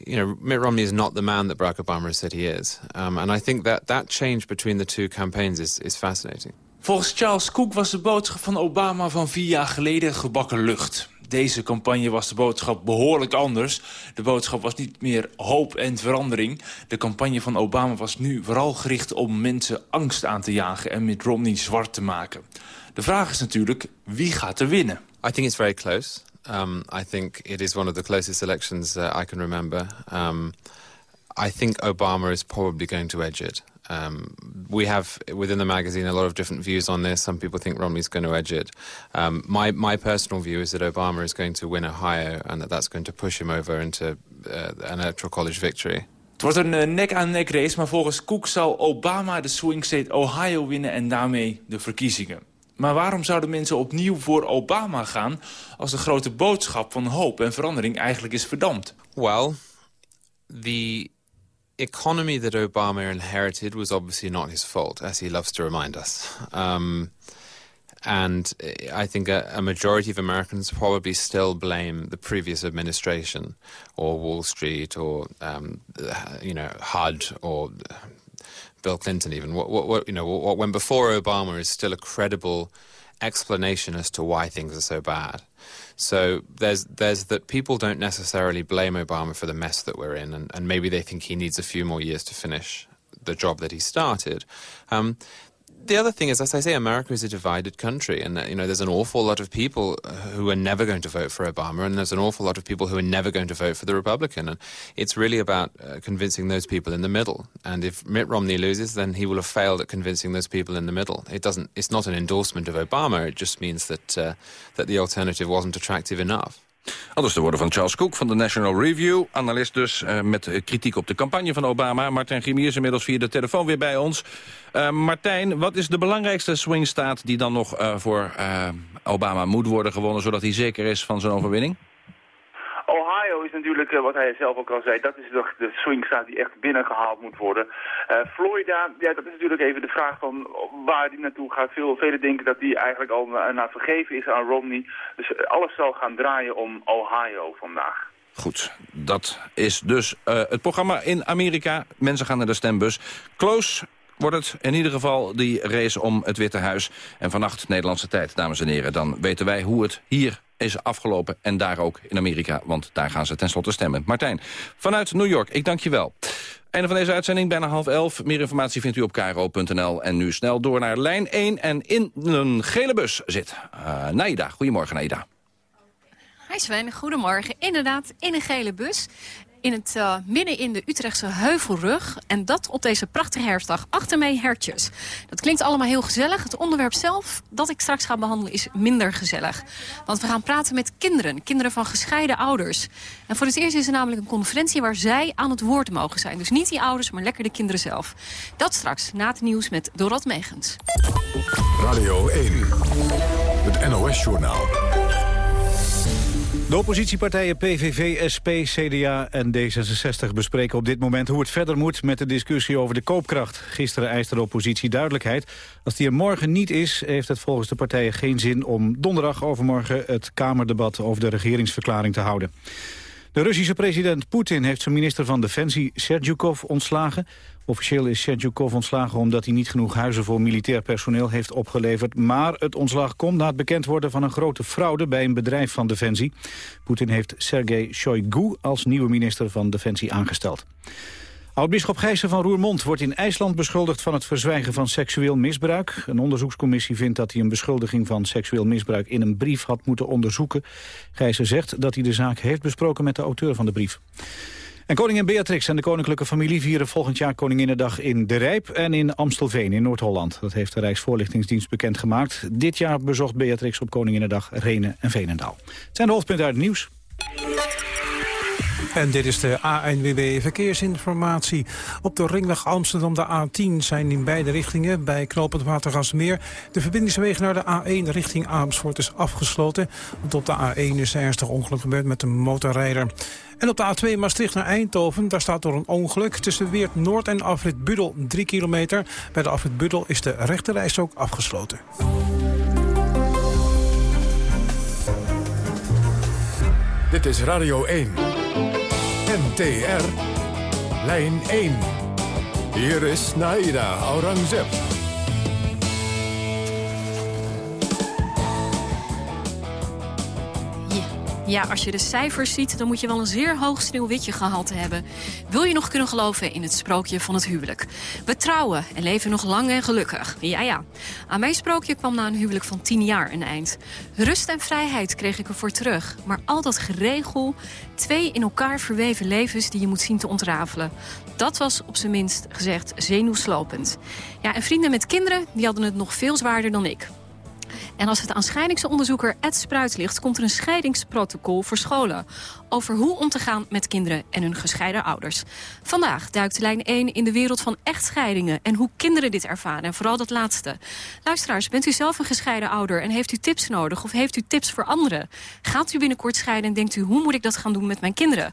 you know, Mitt Romney is not the man that Barack Obama has said he is. Um, and I think that that change between the two campaigns is, is fascinating. Volgens Charles Cook was de boodschap van Obama van vier jaar geleden gebakken lucht. Deze campagne was de boodschap behoorlijk anders. De boodschap was niet meer hoop en verandering. De campagne van Obama was nu vooral gericht om mensen angst aan te jagen... en Mitt Romney zwart te maken. De vraag is natuurlijk, wie gaat er winnen? I think it's very close. Um, I think it is one of the closest elections uh, I can remember. Um, I think Obama is probably going to edge it. Um, we have within the magazine a lot of different views on this. Some people think Romney's going to edge it. Um, my my personal view is that Obama is going to win Ohio, and that that's going to push him over into uh, an electoral college victory. Het wordt een nek-aan-nek race, maar volgens Cook zal Obama de swing state Ohio winnen en daarmee de verkiezingen. Maar waarom zouden mensen opnieuw voor Obama gaan als de grote boodschap van hoop en verandering eigenlijk is verdampt? Well, the economy that Obama inherited was obviously not his fault, as he loves to remind us. Um, and I think a, a, majority of Americans probably still blame the previous administration or Wall Street or, um, you know, HUD or Bill Clinton even. What, what, what, you know, what went before Obama is still a credible explanation as to why things are so bad. So there's there's that people don't necessarily blame Obama for the mess that we're in, and, and maybe they think he needs a few more years to finish the job that he started. Um, the other thing is, as I say, America is a divided country, and you know there's an awful lot of people who are never going to vote for Obama, and there's an awful lot of people who are never going to vote for the Republican, and it's really about uh, convincing those people in the middle. And if Mitt Romney loses, then he will have failed at convincing those people in the middle. It doesn't. It's not an endorsement of Obama. It just means that uh, that the alternative wasn't attractive enough. Anders de woorden van Charles Cook van de National Review. Analist dus, uh, met kritiek op de campagne van Obama. Martijn Gimier is inmiddels via de telefoon weer bij ons. Uh, Martijn, wat is de belangrijkste swingstaat die dan nog voor Obama moet worden gewonnen... zodat hij zeker is van zijn overwinning? Ohio is natuurlijk, uh, wat hij zelf ook al zei, dat is de swingstaat die echt binnengehaald moet worden. Uh, Florida, ja, dat is natuurlijk even de vraag van waar die naartoe gaat. Veel, velen denken dat die eigenlijk al na, na vergeven is aan Romney. Dus alles zal gaan draaien om Ohio vandaag. Goed, dat is dus het programma in Amerika. Mensen gaan naar de stembus. Close wordt het in ieder geval die race om het Witte Huis. En vannacht Nederlandse tijd, dames en heren. Dan weten wij hoe het hier is afgelopen. En daar ook in Amerika, want daar gaan ze tenslotte stemmen. Martijn, vanuit New York, ik dank je wel. Einde van deze uitzending, bijna half elf. Meer informatie vindt u op kro.nl. En nu snel door naar lijn 1 en in een gele bus zit uh, Naida. Goedemorgen, Naida. Hi Sven, goedemorgen. Inderdaad, in een gele bus. In het uh, midden in de Utrechtse Heuvelrug. En dat op deze prachtige herfstdag. Achter mij hertjes. Dat klinkt allemaal heel gezellig. Het onderwerp zelf dat ik straks ga behandelen is minder gezellig. Want we gaan praten met kinderen. Kinderen van gescheiden ouders. En voor het eerst is er namelijk een conferentie waar zij aan het woord mogen zijn. Dus niet die ouders, maar lekker de kinderen zelf. Dat straks na het nieuws met Dorot Megens. Radio 1. Het NOS-journaal. De oppositiepartijen PVV, SP, CDA en D66 bespreken op dit moment hoe het verder moet met de discussie over de koopkracht. Gisteren eiste de oppositie duidelijkheid. Als die er morgen niet is, heeft het volgens de partijen geen zin om donderdag overmorgen het Kamerdebat over de regeringsverklaring te houden. De Russische president Poetin heeft zijn minister van Defensie Sergejukov ontslagen. Officieel is Sergejukov ontslagen omdat hij niet genoeg huizen voor militair personeel heeft opgeleverd. Maar het ontslag komt na het bekend worden van een grote fraude bij een bedrijf van Defensie. Poetin heeft Sergei Shoigu als nieuwe minister van Defensie aangesteld. Oud-bisschop Gijssen van Roermond wordt in IJsland beschuldigd van het verzwijgen van seksueel misbruik. Een onderzoekscommissie vindt dat hij een beschuldiging van seksueel misbruik in een brief had moeten onderzoeken. Gijssen zegt dat hij de zaak heeft besproken met de auteur van de brief. En koningin Beatrix en de koninklijke familie vieren volgend jaar Koninginnedag in De Rijp en in Amstelveen in Noord-Holland. Dat heeft de Rijksvoorlichtingsdienst bekendgemaakt. Dit jaar bezocht Beatrix op Koninginnedag Renen en Veenendaal. Het zijn de hoofdpunten uit het nieuws. En dit is de ANWB Verkeersinformatie. Op de ringweg Amsterdam de A10 zijn in beide richtingen bij knooppunt Watergasmeer... de verbindingsweg naar de A1 richting Amersfoort is afgesloten. Want op de A1 is er ernstig ongeluk gebeurd met een motorrijder. En op de A2 Maastricht naar Eindhoven, daar staat door een ongeluk... tussen Weert Noord en Afrit Budel 3 kilometer. Bij de Afrit Budel is de rechterreis ook afgesloten. Dit is Radio 1. NTR. Lijn 1. Hier is Naida Aurangzeb. Ja, als je de cijfers ziet, dan moet je wel een zeer hoog sneeuwwitje gehalte hebben. Wil je nog kunnen geloven in het sprookje van het huwelijk? We trouwen en leven nog lang en gelukkig. Ja, ja. Aan mijn sprookje kwam na een huwelijk van tien jaar een eind. Rust en vrijheid kreeg ik ervoor terug. Maar al dat geregel, twee in elkaar verweven levens die je moet zien te ontrafelen. Dat was op zijn minst gezegd zenuwslopend. Ja, en vrienden met kinderen, die hadden het nog veel zwaarder dan ik. En als het aan scheidingsonderzoeker Ed Spruit ligt... komt er een scheidingsprotocol voor scholen... over hoe om te gaan met kinderen en hun gescheiden ouders. Vandaag duikt lijn 1 in de wereld van echtscheidingen... en hoe kinderen dit ervaren, en vooral dat laatste. Luisteraars, bent u zelf een gescheiden ouder... en heeft u tips nodig of heeft u tips voor anderen? Gaat u binnenkort scheiden en denkt u... hoe moet ik dat gaan doen met mijn kinderen?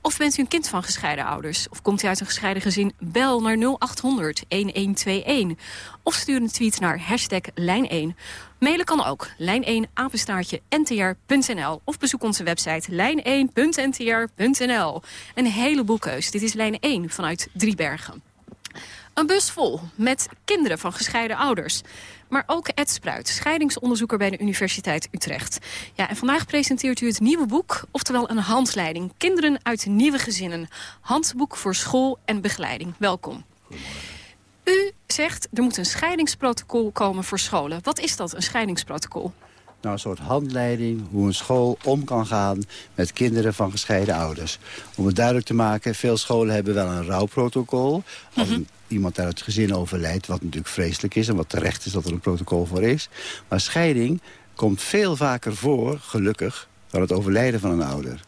Of bent u een kind van gescheiden ouders? Of komt u uit een gescheiden gezin? Bel naar 0800 1121. Of stuur een tweet naar hashtag lijn1. Mailen kan ook. Lijn1 apenstaartje ntr.nl. Of bezoek onze website lijn1.ntr.nl. Een heleboel keus. Dit is lijn 1 vanuit Driebergen. Een bus vol met kinderen van gescheiden ouders. Maar ook Ed Spruit, scheidingsonderzoeker bij de Universiteit Utrecht. Ja, en vandaag presenteert u het nieuwe boek, oftewel een handleiding. Kinderen uit nieuwe gezinnen. Handboek voor school en begeleiding. Welkom. U zegt, er moet een scheidingsprotocol komen voor scholen. Wat is dat, een scheidingsprotocol? Nou, een soort handleiding hoe een school om kan gaan met kinderen van gescheiden ouders. Om het duidelijk te maken, veel scholen hebben wel een rouwprotocol. Als een, iemand uit het gezin overlijdt, wat natuurlijk vreselijk is... en wat terecht is dat er een protocol voor is. Maar scheiding komt veel vaker voor, gelukkig, dan het overlijden van een ouder.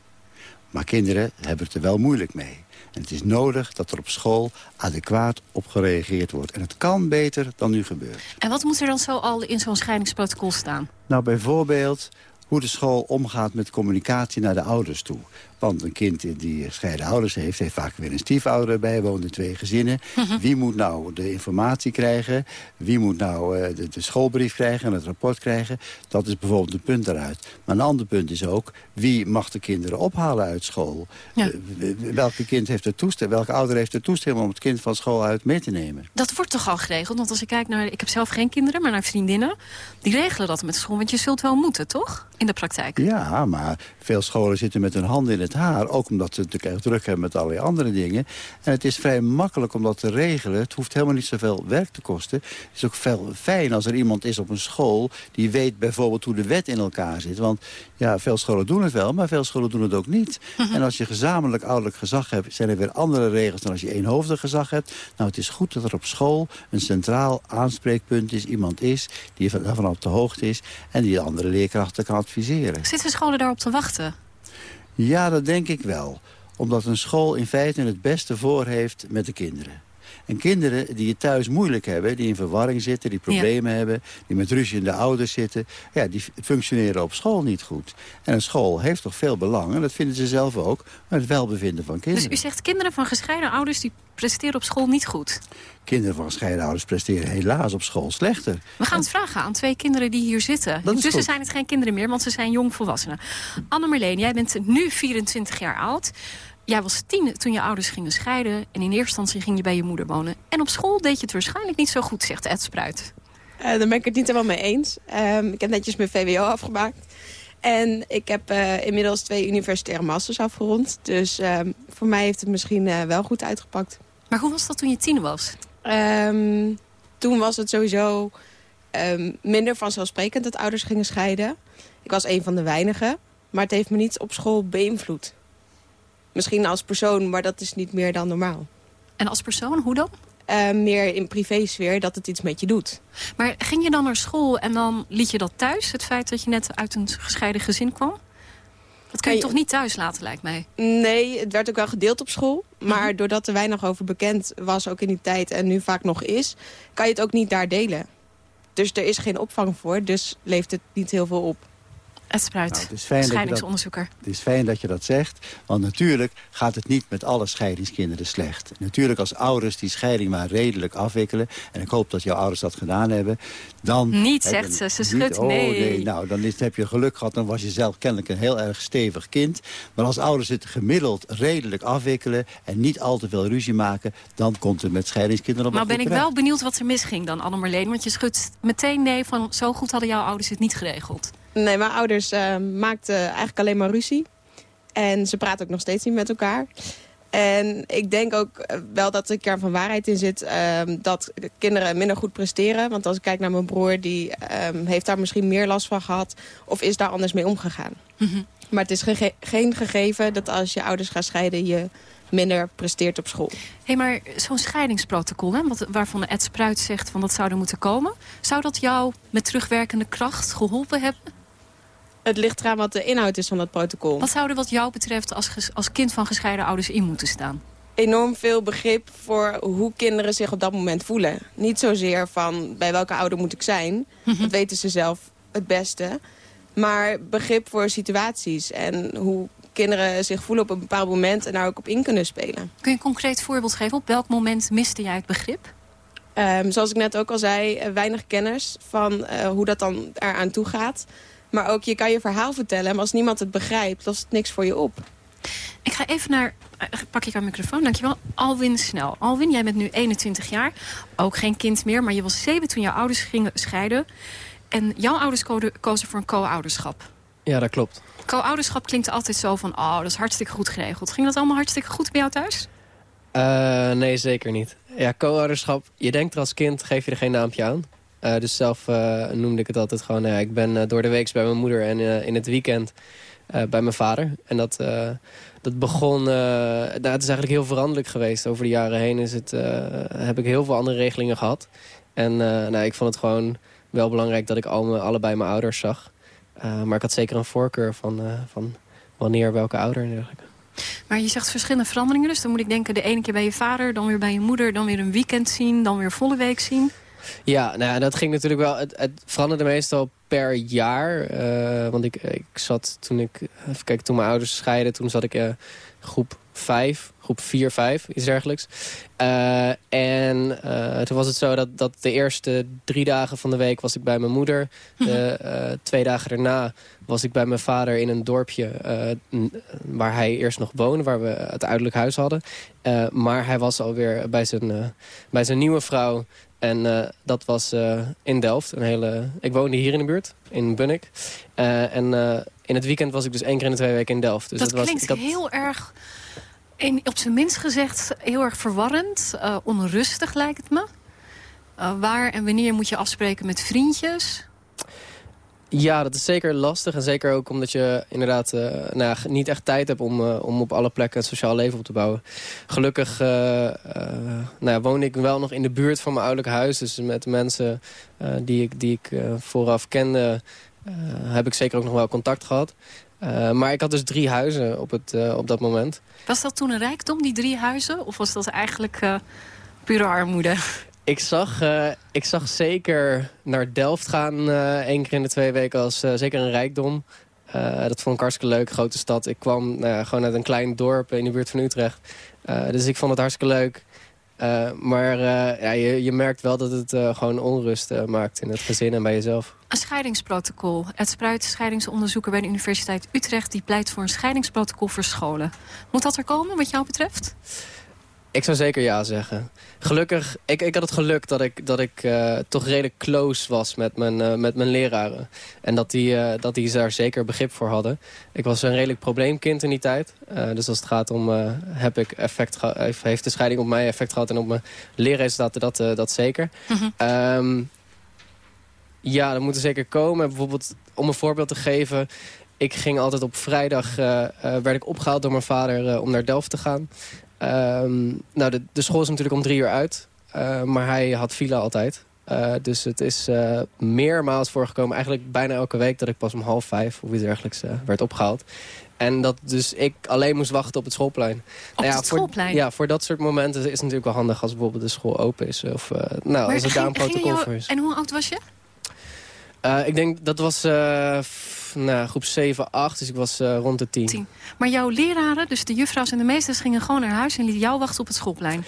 Maar kinderen hebben het er wel moeilijk mee. En het is nodig dat er op school adequaat op gereageerd wordt. En het kan beter dan nu gebeurt. En wat moet er dan zo al in zo'n scheidingsprotocol staan? Nou, bijvoorbeeld hoe de school omgaat met communicatie naar de ouders toe. Want een kind die gescheiden ouders heeft... heeft vaak weer een stiefouder erbij, woont in twee gezinnen. Mhm. Wie moet nou de informatie krijgen? Wie moet nou eh, de, de, schoolbrief krijgen en het rapport krijgen? Dat is bijvoorbeeld een punt daaruit. Maar een ander punt is ook... wie mag de kinderen ophalen uit school? Ja. Uh, welke, kind heeft er toestemming, welke ouder heeft er toestemming... om het kind van school uit mee te nemen? Dat wordt toch al geregeld? Want als ik kijk naar... Ik heb zelf geen kinderen, maar naar vriendinnen. Die regelen dat met school, want je zult wel moeten, toch? In de praktijk. Ja, maar veel scholen zitten met hun handen in het haar. Ook omdat ze natuurlijk echt druk hebben met allerlei andere dingen. En het is vrij makkelijk om dat te regelen. Het hoeft helemaal niet zoveel werk te kosten. Het is ook veel fijn als er iemand is op een school... die weet bijvoorbeeld hoe de wet in elkaar zit. Want ja, veel scholen doen het wel, maar veel scholen doen het ook niet. En als je gezamenlijk ouderlijk gezag hebt... zijn er weer andere regels dan als je eenhoofdig gezag hebt. Nou, het is goed dat er op school een centraal aanspreekpunt is. Iemand is die daarvan op de hoogte is... en die de andere leerkrachten kan adviseren. Zitten scholen daarop te wachten? Ja, dat denk ik wel. Omdat een school in feite het beste voor heeft met de kinderen. En kinderen die het thuis moeilijk hebben, die in verwarring zitten... die problemen hebben, die met ruzie in de ouders zitten... Ja, die functioneren op school niet goed. En een school heeft toch veel belang, en dat vinden ze zelf ook... met het welbevinden van kinderen. Dus u zegt kinderen van gescheiden ouders die presteren op school niet goed? Kinderen van gescheiden ouders presteren helaas op school slechter. We gaan het vragen aan twee kinderen die hier zitten. Intussen zijn het geen kinderen meer, want ze zijn jong volwassenen. Anne-Marleen, jij bent nu 24 jaar oud. Jij was tien toen je ouders gingen scheiden. En in eerste instantie ging je bij je moeder wonen. En op school deed je het waarschijnlijk niet zo goed, zegt Ed Spruit. Eh, daar ben ik het niet helemaal mee eens. Ehm, ik heb netjes mijn VWO afgemaakt. En ik heb eh, inmiddels twee universitaire masters afgerond. Dus ehm, voor mij heeft het misschien eh, wel goed uitgepakt. Maar hoe was dat toen je tien was? Ehm, toen was het sowieso minder vanzelfsprekend dat ouders gingen scheiden. Ik was een van de weinigen. Maar het heeft me niet op school beïnvloed. Misschien als persoon, maar dat is niet meer dan normaal. En als persoon, hoe dan? Eh, meer in privésfeer dat het iets met je doet. Maar ging je dan naar school en dan liet je dat thuis? Het feit dat je net uit een gescheiden gezin kwam? Dat kun je toch niet thuis laten, lijkt mij. Nee, het werd ook wel gedeeld op school. Maar doordat er weinig over bekend was, ook in die tijd en nu vaak nog is... kan je het ook niet daar delen. Dus er is geen opvang voor, dus leeft het niet heel veel op. Het spruit, Nou, het is fijn dat je dat- scheidingsonderzoeker. Het is fijn dat je dat zegt, want natuurlijk gaat het niet met alle scheidingskinderen slecht. Natuurlijk als ouders die scheiding maar redelijk afwikkelen... en ik hoop dat jouw ouders dat gedaan hebben, dan... Niet, zegt ze. Ze niet- schudt oh, nee. Nou, dan is, heb je geluk gehad, dan was je zelf kennelijk een heel erg stevig kind. Maar als ouders het gemiddeld redelijk afwikkelen... en niet al te veel ruzie maken, dan komt het met scheidingskinderen op Maar een ben ik wel benieuwd wat er misging dan, Anne-Marleen. Want je schudt meteen nee van zo goed hadden jouw ouders het niet geregeld. Nee, mijn ouders eh, maakten eigenlijk alleen maar ruzie. En ze praten ook nog steeds niet met elkaar. En ik denk ook eh, wel dat er kern van waarheid in zit... ehm, dat kinderen minder goed presteren. Want als ik kijk naar mijn broer, die ehm, heeft daar misschien meer last van gehad... of is daar anders mee omgegaan. Maar het is gege- geen gegeven dat als je ouders gaat scheiden... je minder presteert op school. Hé, hey, maar zo'n scheidingsprotocol, hè, wat, waarvan Ed Spruit zegt van dat zou er moeten komen... zou dat jou met terugwerkende kracht geholpen hebben? Het ligt eraan wat de inhoud is van dat protocol. Wat zou er wat jou betreft als, als kind van gescheiden ouders in moeten staan? enorm veel begrip voor hoe kinderen zich op dat moment voelen. Niet zozeer van bij welke ouder moet ik zijn. Dat weten ze zelf het beste. Maar begrip voor situaties en hoe kinderen zich voelen op een bepaald moment... en daar ook op in kunnen spelen. Kun je een concreet voorbeeld geven? Op welk moment miste jij het begrip? Ehm, zoals ik net ook al zei, eh, weinig kennis van eh, hoe dat dan eraan toe gaat. Maar ook, je kan je verhaal vertellen, maar als niemand het begrijpt... lost het niks voor je op. Ik ga even naar... eh, Pak ik aan microfoon, dankjewel. Alwin Snel. Alwin, jij bent nu 21 jaar. Ook geen kind meer, maar je was 7 toen jouw ouders gingen scheiden. En jouw ouders ko- kozen voor een co-ouderschap. Ja, dat klopt. Co-ouderschap klinkt altijd zo van... oh, dat is hartstikke goed geregeld. Ging dat allemaal hartstikke goed bij jou thuis? Eh, nee, zeker niet. Ja, co-ouderschap. Je denkt er als kind, geef je er geen naampje aan. Eh, dus zelf eh, noemde ik het altijd gewoon... ja, ik ben eh, door de week bij mijn moeder en in het weekend bij mijn vader. En dat, dat begon... eh, nou, is eigenlijk heel veranderlijk geweest. Over de jaren heen is het, heb ik heel veel andere regelingen gehad. En nou, ik vond het gewoon wel belangrijk dat ik allebei mijn ouders zag. Maar ik had zeker een voorkeur van, van wanneer welke ouder en dergelijke. Maar je zegt verschillende veranderingen. Dus dan moet ik denken de ene keer bij je vader... dan weer bij je moeder, dan weer een weekend zien... dan weer volle week zien. Ja, nou ja, dat ging natuurlijk wel. Het, het veranderde meestal per jaar. eh, want ik, ik zat toen ik. Even kijken, toen mijn ouders scheiden, toen zat ik eh, groep 5, groep 4, 5, iets dergelijks. Eh, en toen was het zo dat, dat de eerste drie dagen van de week was ik bij mijn moeder. De eh, twee dagen daarna was ik bij mijn vader in een dorpje waar hij eerst nog woonde, waar we het ouderlijk huis hadden. Maar hij was alweer bij zijn, bij zijn nieuwe vrouw. En eh, dat was eh, in Delft. Een hele, ik woonde hier in de buurt, in Bunnik. Eh, en in het weekend was ik dus één keer in de twee weken in Delft. Dus dat was, klinkt had- heel erg, in, op zijn minst gezegd, heel erg verwarrend. onrustig lijkt het me. Waar en wanneer moet je afspreken met vriendjes? Ja, dat is zeker lastig. En zeker ook omdat je inderdaad eh, nou niet echt tijd hebt om, eh, om op alle plekken een sociaal leven op te bouwen. Gelukkig eh, nou ja, woonde ik wel nog in de buurt van mijn ouderlijk huis. Dus met mensen die ik, die ik vooraf kende, heb ik zeker ook nog wel contact gehad. Eh, maar ik had dus drie huizen op, het, op dat moment. Was dat toen een rijkdom, die drie huizen? Of was dat eigenlijk pure armoede? Ik zag, eh, ik zag zeker naar Delft gaan eh één keer in de twee weken als eh, zeker een rijkdom. Dat vond ik hartstikke leuk, grote stad. Ik kwam gewoon uit een klein dorp in de buurt van Utrecht. Dus ik vond het hartstikke leuk. Maar ja, je, je merkt wel dat het gewoon onrust maakt in het gezin en bij jezelf. Een scheidingsprotocol. Het Spruit, scheidingsonderzoeker bij de Universiteit Utrecht... die pleit voor een scheidingsprotocol voor scholen. Moet dat er komen, wat jou betreft? Ik zou zeker ja zeggen. Gelukkig, ik, ik had het geluk dat ik, dat ik eh, toch redelijk close was met mijn, eh, met mijn leraren. En dat die, eh, dat die daar zeker begrip voor hadden. Ik was een redelijk probleemkind in die tijd. Dus als het gaat om, heb ik effect heeft- de scheiding op mij effect gehad... en op mijn leerresultaten, dat, dat zeker. Ehm, ja, dat moet er zeker komen. Bijvoorbeeld, om een voorbeeld te geven... Ik ging altijd op vrijdag, werd ik opgehaald door mijn vader om naar Delft te gaan. Ehm, nou, de, de school is natuurlijk om drie uur uit. eh, maar hij had file altijd. Eh, dus het is eh, meermaals voorgekomen, eigenlijk bijna elke week... dat ik pas om half vijf of iets dergelijks werd opgehaald. En dat dus ik alleen moest wachten op het schoolplein. Op Nou het voor, schoolplein? Ja, voor dat soort momenten is het natuurlijk wel handig... als bijvoorbeeld de school open is. Of nou, als er daar een protocol voor is. En hoe oud was je? Eh, ik denk dat was f- nou, groep 7, 8, dus ik was eh, rond de 10. Tien. Maar jouw leraren, dus de juffrouws en de meesters... gingen gewoon naar huis en lieten jou wachten op het schoolplein.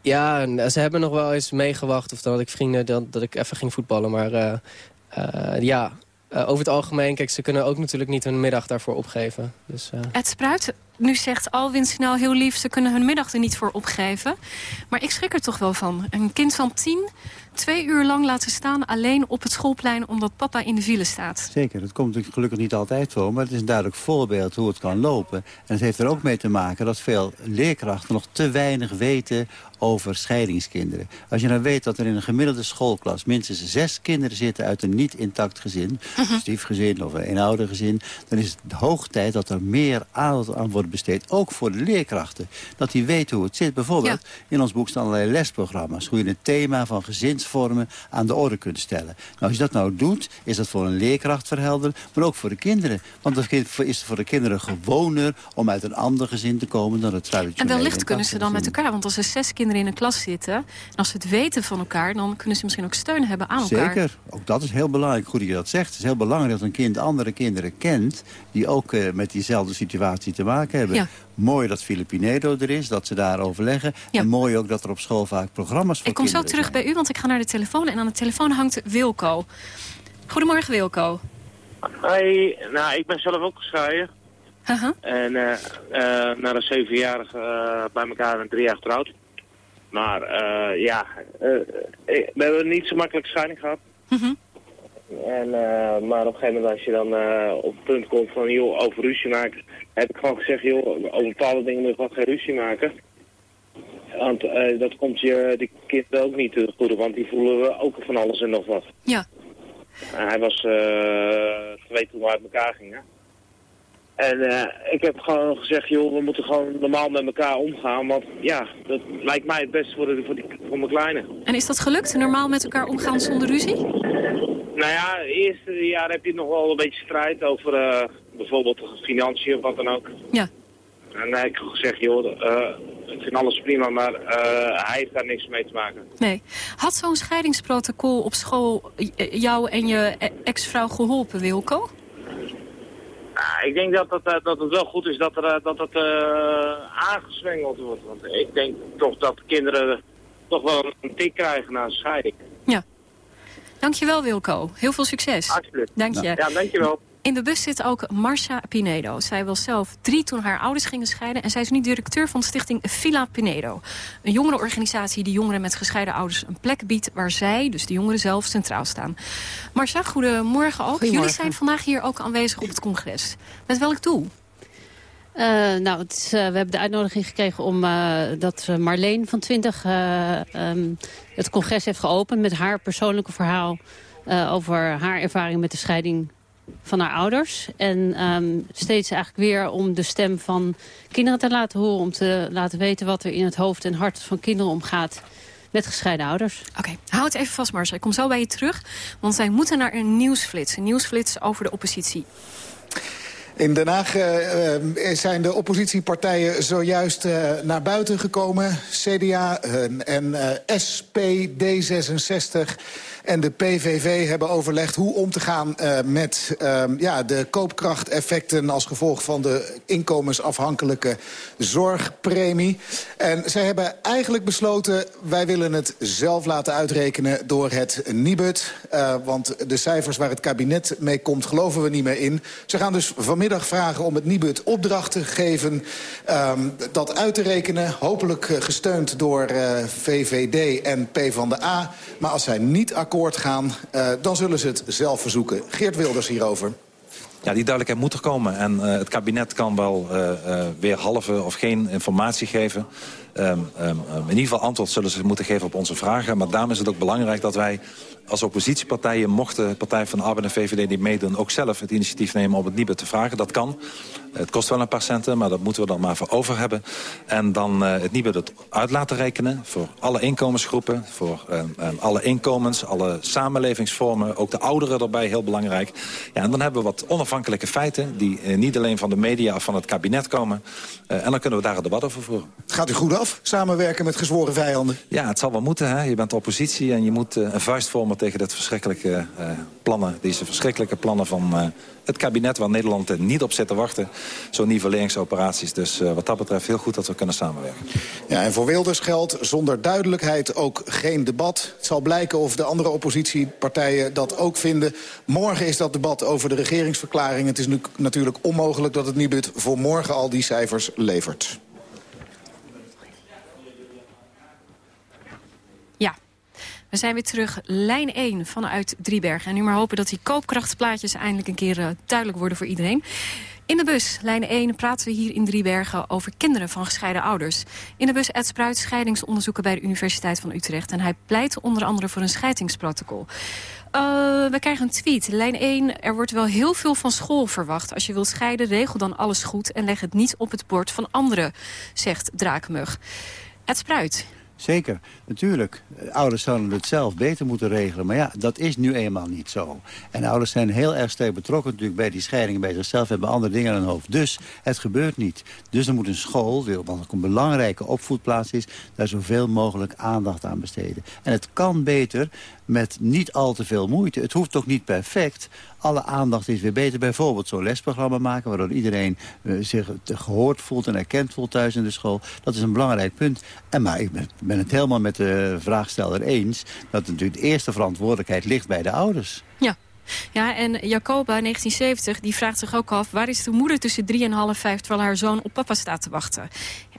Ja, ze hebben nog wel eens meegewacht. Of dan had ik vrienden dat, dat ik even ging voetballen. Maar ja, over het algemeen, kijk, ze kunnen ook natuurlijk niet hun middag daarvoor opgeven. Dus, Het Spruit, nu zegt Alwin snel heel lief... ze kunnen hun middag er niet voor opgeven. Maar ik schrik er toch wel van. Een kind van tien, twee uur lang laten staan... alleen op het schoolplein omdat papa in de file staat. Zeker, dat komt natuurlijk gelukkig niet altijd voor. Maar het is een duidelijk voorbeeld hoe het kan lopen. En het heeft er ook mee te maken dat veel leerkrachten nog te weinig weten over scheidingskinderen. Als je nou weet dat er in een gemiddelde schoolklas minstens zes kinderen zitten uit een niet intact gezin, een stiefgezin of een eenoudergezin, dan is het hoog tijd dat er meer aandacht aan wordt besteed, ook voor de leerkrachten. Dat die weten hoe het zit. Bijvoorbeeld, in ons boek staan allerlei lesprogramma's, hoe je het thema van gezinsvormen aan de orde kunt stellen. Nou, als je dat nou doet, is dat voor een leerkracht verhelderend, maar ook voor de kinderen. Want het is het voor de kinderen gewoner om uit een ander gezin te komen dan het En traditionele wellicht kunnen ze dan met elkaar, want als er zes kinderen in een klas zitten... en als ze het weten van elkaar, dan kunnen ze misschien ook steun hebben aan elkaar. Zeker, ook dat is heel belangrijk. Goed dat je dat zegt. Het is heel belangrijk dat een kind andere kinderen kent... die ook eh, met diezelfde situatie te maken hebben. Ja. Mooi dat Filipinedo er is, dat ze daar overleggen. En mooi ook dat er op school vaak programma's voor Ik kom zo terug bij u, want ik ga naar de telefoon... en aan de telefoon hangt Wilco. Goedemorgen, Wilco. Hey, nou, ik ben zelf ook gescheiden. Haha. En eh eh na een zevenjarige eh bij elkaar en drie jaar getrouwd. Maar eh, ja, we hebben niet zo makkelijk scheiding gehad. Mhm. En, eh, maar op een gegeven moment als je dan eh, op het punt komt van joh, over ruzie maken, heb ik gewoon gezegd joh, over bepaalde dingen moet je gewoon geen ruzie maken. Want eh, dat komt je die kinderen ook niet te goede, want die voelen ook van alles en nog wat. Ja. En hij was twee toen we uit elkaar gingen. En uh, ik heb gewoon gezegd, joh, we moeten gewoon normaal met elkaar omgaan. Want ja, dat lijkt mij het beste voor, de, voor, die, voor mijn kleine. En is dat gelukt, normaal met elkaar omgaan zonder ruzie? Nou ja, het eerste jaar heb je nog wel een beetje strijd over uh, bijvoorbeeld de financiën of wat dan ook. Ja. En dan heb ik gezegd, joh, uh, ik vind alles prima, maar uh, hij heeft daar niks mee te maken. Nee. Had zo'n scheidingsprotocol op school jou en je ex-vrouw geholpen, Wilco? Nou, ik denk dat het, dat het wel goed is dat, er, dat het aangeswengeld wordt. Want ik denk toch dat kinderen toch wel een tik krijgen na een scheiding. Ja. Dankjewel Wilco. Heel veel succes. Alsjeblieft. Dank je. Ja, dankjewel. In de bus zit ook Marcia Pinedo. Zij was zelf drie toen haar ouders gingen scheiden... en zij is nu directeur van de stichting Villa Pinedo. Een jongerenorganisatie die jongeren met gescheiden ouders een plek biedt... waar zij, dus de jongeren zelf, centraal staan. Marcia, goedemorgen ook. Jullie zijn vandaag hier ook aanwezig op het congres. Met welk doel? Uh, nou, uh, we hebben de uitnodiging gekregen om uh, dat Marleen van 20 um, het congres heeft geopend met haar persoonlijke verhaal over haar ervaring met de scheiding van haar ouders. En um, steeds eigenlijk weer om de stem van kinderen te laten horen, om te laten weten wat er in het hoofd en hart van kinderen omgaat met gescheiden ouders. Oké, hou het even vast Marcia. Ik kom zo bij je terug, want wij moeten naar een nieuwsflits. Een nieuwsflits over de oppositie. In Den Haag uh, zijn de oppositiepartijen zojuist uh, naar buiten gekomen. CDA en SP, D66 en de PVV hebben overlegd hoe om te gaan uh, met uh, ja, de koopkrachteffecten... als gevolg van de inkomensafhankelijke zorgpremie. En zij hebben eigenlijk besloten... wij willen het zelf laten uitrekenen door het Nibud. Uh, want de cijfers waar het kabinet mee komt, geloven we niet meer in. Ze gaan dus vanmiddag vragen om het Nibud opdracht te geven... Um, dat uit te rekenen, hopelijk gesteund door VVD en PvdA. Maar als zij niet akkoord gaan, uh, dan zullen ze het zelf verzoeken. Geert Wilders hierover. Ja, die duidelijkheid moet er komen. En uh, het kabinet kan wel uh, weer halve of geen informatie geven. Um, um, in ieder geval antwoord zullen ze moeten geven op onze vragen. Maar daarom is het ook belangrijk dat wij als oppositiepartijen... mochten Partij van de Arbeid en VVD niet meedoen... ook zelf het initiatief nemen om het Nibud te vragen. Dat kan. Het kost wel een paar centen, maar dat moeten we dan maar voor over hebben. En dan uh, het Nibud het uit laten rekenen voor alle inkomensgroepen... voor uh, alle inkomens, alle samenlevingsvormen, ook de ouderen erbij, heel belangrijk. Ja, en dan hebben we wat onafhankelijke feiten... die uh, niet alleen van de media of van het kabinet komen. en dan kunnen we daar een debat over voeren. Gaat u goed af, samenwerken met gezworen vijanden? Ja, het zal wel moeten. Hè? Je bent oppositie en je moet een vuist vormen tegen dat verschrikkelijke plannen... deze verschrikkelijke plannen van het kabinet waar Nederland niet op zit te wachten. Zo'n nivelleringsoperaties. Dus uh, wat dat betreft heel goed dat we kunnen samenwerken. Ja, en voor Wilders geldt zonder duidelijkheid ook geen debat. Het zal blijken of de andere oppositiepartijen dat ook vinden. Morgen is dat debat over de regeringsverklaring. Het is nu natuurlijk onmogelijk dat het Nibud voor morgen al die cijfers levert. We zijn weer terug, lijn 1 vanuit Driebergen. En nu maar hopen dat die koopkrachtplaatjes eindelijk een keer uh, duidelijk worden voor iedereen. In de bus, lijn 1, praten we hier in Driebergen over kinderen van gescheiden ouders. In de bus Ed Spruit, scheidingsonderzoeker bij de Universiteit van Utrecht. En hij pleit onder andere voor een scheidingsprotocol. Uh, we krijgen een tweet. Lijn 1, er wordt wel heel veel van school verwacht. Als je wilt scheiden, regel dan alles goed... en leg het niet op het bord van anderen, zegt Draakmug. Ed Spruit, Zeker, natuurlijk. Ouders zouden het zelf beter moeten regelen. Maar ja, dat is nu eenmaal niet zo. En ouders zijn heel erg sterk betrokken natuurlijk bij die scheidingen bij zichzelf. Hebben andere dingen aan hun hoofd. Dus het gebeurt niet. Dus er moet een school, wat ook een belangrijke opvoedplaats is... daar zoveel mogelijk aandacht aan besteden. En het kan beter met niet al te veel moeite. Het hoeft toch niet perfect. Alle aandacht is weer beter. Bijvoorbeeld zo'n lesprogramma maken... waardoor iedereen uh, zich gehoord voelt en erkend voelt thuis in de school. Dat is een belangrijk punt. En maar ik ben, ben het helemaal met de vraagsteller eens... dat natuurlijk de eerste verantwoordelijkheid ligt bij de ouders. Ja. Ja, en Jacoba, 1970, die vraagt zich ook af... waar is de moeder tussen drie en half vijf... terwijl haar zoon op papa staat te wachten?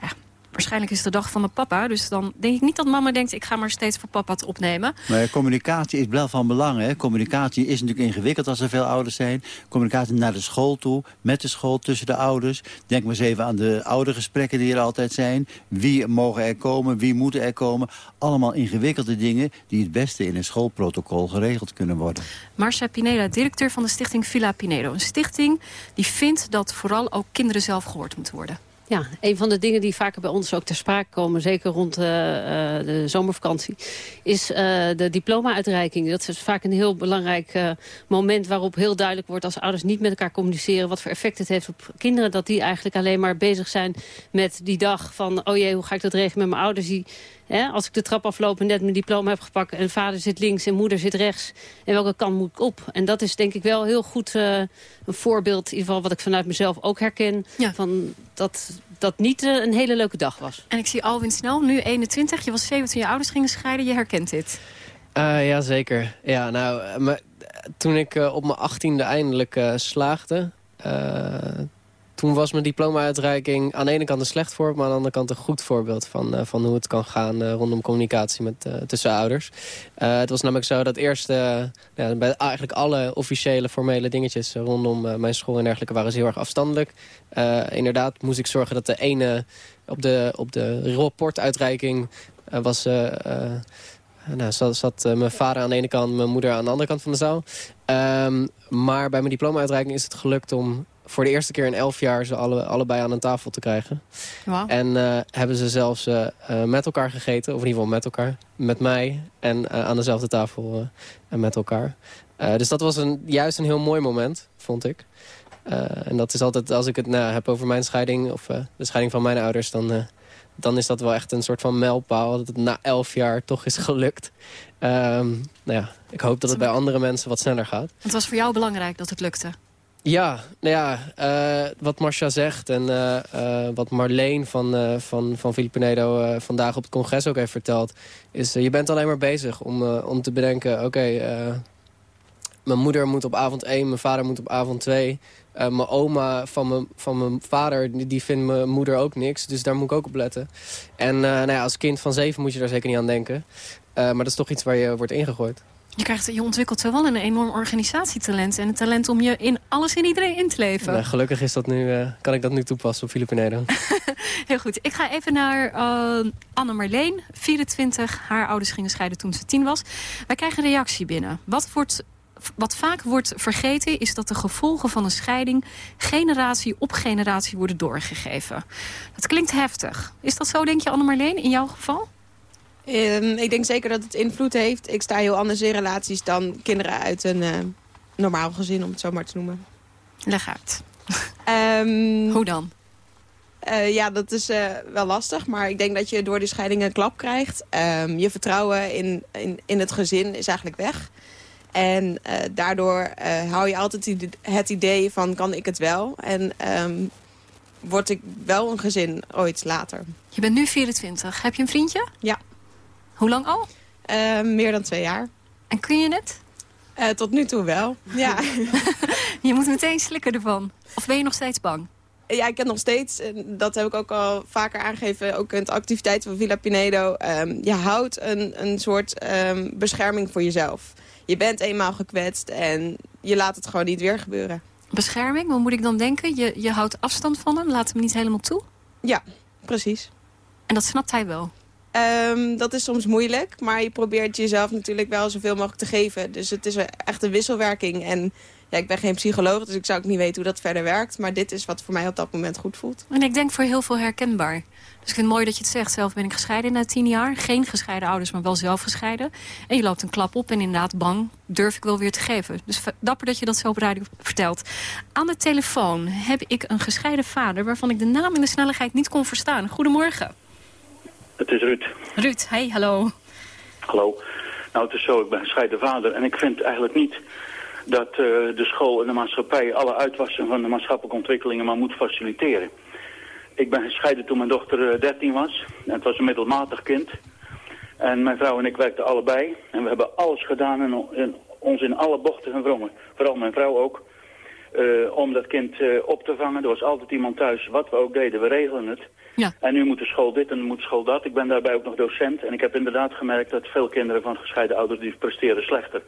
Ja, waarschijnlijk is het de dag van mijn papa. Dus dan denk ik niet dat mama denkt, ik ga maar steeds voor papa te opnemen. Maar communicatie is wel van belang. Hè? Communicatie is natuurlijk ingewikkeld als er veel ouders zijn. Communicatie naar de school toe, met de school, tussen de ouders. Denk maar eens even aan de oudergesprekken die er altijd zijn. Wie mogen er komen, wie moeten er komen. Allemaal ingewikkelde dingen die het beste in een schoolprotocol geregeld kunnen worden. Marcia Pineda, directeur van de stichting Villa Pinedo. Een stichting die vindt dat vooral ook kinderen zelf gehoord moeten worden. Ja, een van de dingen die vaker bij ons ook ter sprake komen... zeker rond uh, de zomervakantie... is uh, de diploma-uitreiking. Dat is vaak een heel belangrijk moment waarop heel duidelijk wordt... als ouders niet met elkaar communiceren... wat voor effect het heeft op kinderen. Dat die eigenlijk alleen maar bezig zijn met die dag van... oh jee, hoe ga ik dat regelen met mijn ouders... die Hè, als ik de trap afloop en net mijn diploma heb gepakt... en vader zit links en moeder zit rechts... en welke kant moet ik op? En dat is denk ik wel heel goed uh, een voorbeeld... in ieder geval wat ik vanuit mezelf ook herken... Ja. van dat dat niet uh, een hele leuke dag was. En ik zie Alwin Snel, nu 21. Je was 7 toen je ouders gingen scheiden. Je herkent dit. Uh, ja, zeker. Ja, nou, maar toen ik eh, op mijn achttiende eindelijk eh, slaagde... toen was mijn diploma-uitreiking aan de ene kant een slecht voorbeeld... maar aan de andere kant een goed voorbeeld van, eh, van hoe het kan gaan... eh, rondom communicatie met, eh, tussen ouders. Het was namelijk zo dat eerst ja, bij eigenlijk alle officiële formele dingetjes... rondom mijn school en dergelijke waren ze heel erg afstandelijk. Inderdaad moest ik zorgen dat de ene op de, op de rapportuitreiking was... nou, zat, zat mijn vader aan de ene kant, mijn moeder aan de andere kant van de zaal. Ehm, maar bij mijn diploma-uitreiking is het gelukt om voor de eerste keer in elf jaar ze alle, allebei aan een tafel te krijgen. En eh, hebben ze zelfs eh, eh, met elkaar gegeten, of in ieder geval met elkaar, met mij en aan dezelfde tafel en met elkaar. Dus dat was een, juist een heel mooi moment, vond ik. En dat is altijd, als ik het nou, heb over mijn scheiding, of de scheiding van mijn ouders, dan, dan is dat wel echt een soort van mijlpaal. Dat het na elf jaar toch is gelukt. Ehm, nou ja, ik hoop dat het bij andere mensen wat sneller gaat. Het was voor jou belangrijk dat het lukte. Ja, nou ja, eh, wat Marcia zegt en eh, eh, wat Marleen van, van, van Filipinedo eh, vandaag op het congres ook heeft verteld... is je bent alleen maar bezig om, om te bedenken... oké, mijn moeder moet op avond 1, mijn vader moet op avond 2... Eh, mijn oma van mijn, van mijn vader, die, vindt mijn moeder ook niks. Dus daar moet ik ook op letten. En nou ja, als kind van zeven moet je daar zeker niet aan denken. Maar dat is toch iets waar je wordt ingegooid. Je, krijgt, je ontwikkelt wel een enorm organisatietalent... en het talent om je in alles en iedereen in te leven. Nou, gelukkig is dat nu, eh, kan ik dat nu toepassen op Filipinedo. Heel goed. Ik ga even naar uh, Anne Marleen, 24. Haar ouders gingen scheiden toen ze 10 was. Wij krijgen een reactie binnen. Wat, wordt, wat vaak wordt vergeten is dat de gevolgen van een scheiding... generatie op generatie worden doorgegeven. Dat klinkt heftig. Is dat zo, denk je, Anne Marleen, in jouw geval? Ehm, ik denk zeker dat het invloed heeft. Ik sta heel anders in relaties dan kinderen uit een eh, normaal gezin, om het zo maar te noemen. Leg uit. Hoe dan? ja, dat is eh, wel lastig. Maar ik denk dat je door die scheiding een klap krijgt. Ehm, je vertrouwen in, in, in het gezin is eigenlijk weg. En eh, daardoor eh, hou je altijd het idee van kan ik het wel? En ehm, word ik wel een gezin ooit later. Je bent nu 24. Heb je een vriendje? Ja. Hoe lang al? meer dan twee jaar. En kun je het? Eh, tot nu toe wel, ja. je moet meteen slikken ervan. Of ben je nog steeds bang? Ja, ik heb nog steeds, en dat heb ik ook al vaker aangegeven... ook in het activiteit van Villa Pinedo... ehm, je houdt een, een soort ehm, bescherming voor jezelf. Je bent eenmaal gekwetst en je laat het gewoon niet weer gebeuren. Bescherming, wat moet ik dan denken? Je, je houdt afstand van hem, laat hem niet helemaal toe? Ja, precies. En dat snapt hij wel? Ehm, dat is soms moeilijk, maar je probeert jezelf natuurlijk wel zoveel mogelijk te geven. Dus het is echt een wisselwerking. En ja, ik ben geen psycholoog, dus ik zou ook niet weten hoe dat verder werkt. Maar dit is wat voor mij op dat moment goed voelt. En ik denk voor heel veel herkenbaar. Dus ik vind het mooi dat je het zegt. Zelf ben ik gescheiden na tien jaar. Geen gescheiden ouders, maar wel zelf gescheiden. En je loopt een klap op en inderdaad bang durf ik wel weer te geven. Dus dapper dat je dat zo op vertelt. Aan de telefoon heb ik een gescheiden vader... waarvan ik de naam in de snelheid niet kon verstaan. Goedemorgen. Het is Ruud. Ruud, hey, hallo. Hallo. Nou, het is zo, ik ben gescheiden vader en ik vind eigenlijk niet dat eh, de school en de maatschappij alle uitwassen van de maatschappelijke ontwikkelingen maar moet faciliteren. Ik ben gescheiden toen mijn dochter eh, 13 was. En het was een middelmatig kind. En mijn vrouw en ik werkten allebei. En we hebben alles gedaan en en ons in alle bochten gewrongen. Vooral mijn vrouw ook. Eh, om dat kind eh, op te vangen. Er was altijd iemand thuis. Wat we ook deden, we regelen het. Ja. En nu moet de school dit en nu moet de school dat. Ik ben daarbij ook nog docent. En ik heb inderdaad gemerkt dat veel kinderen van gescheiden ouders die presteren slechter.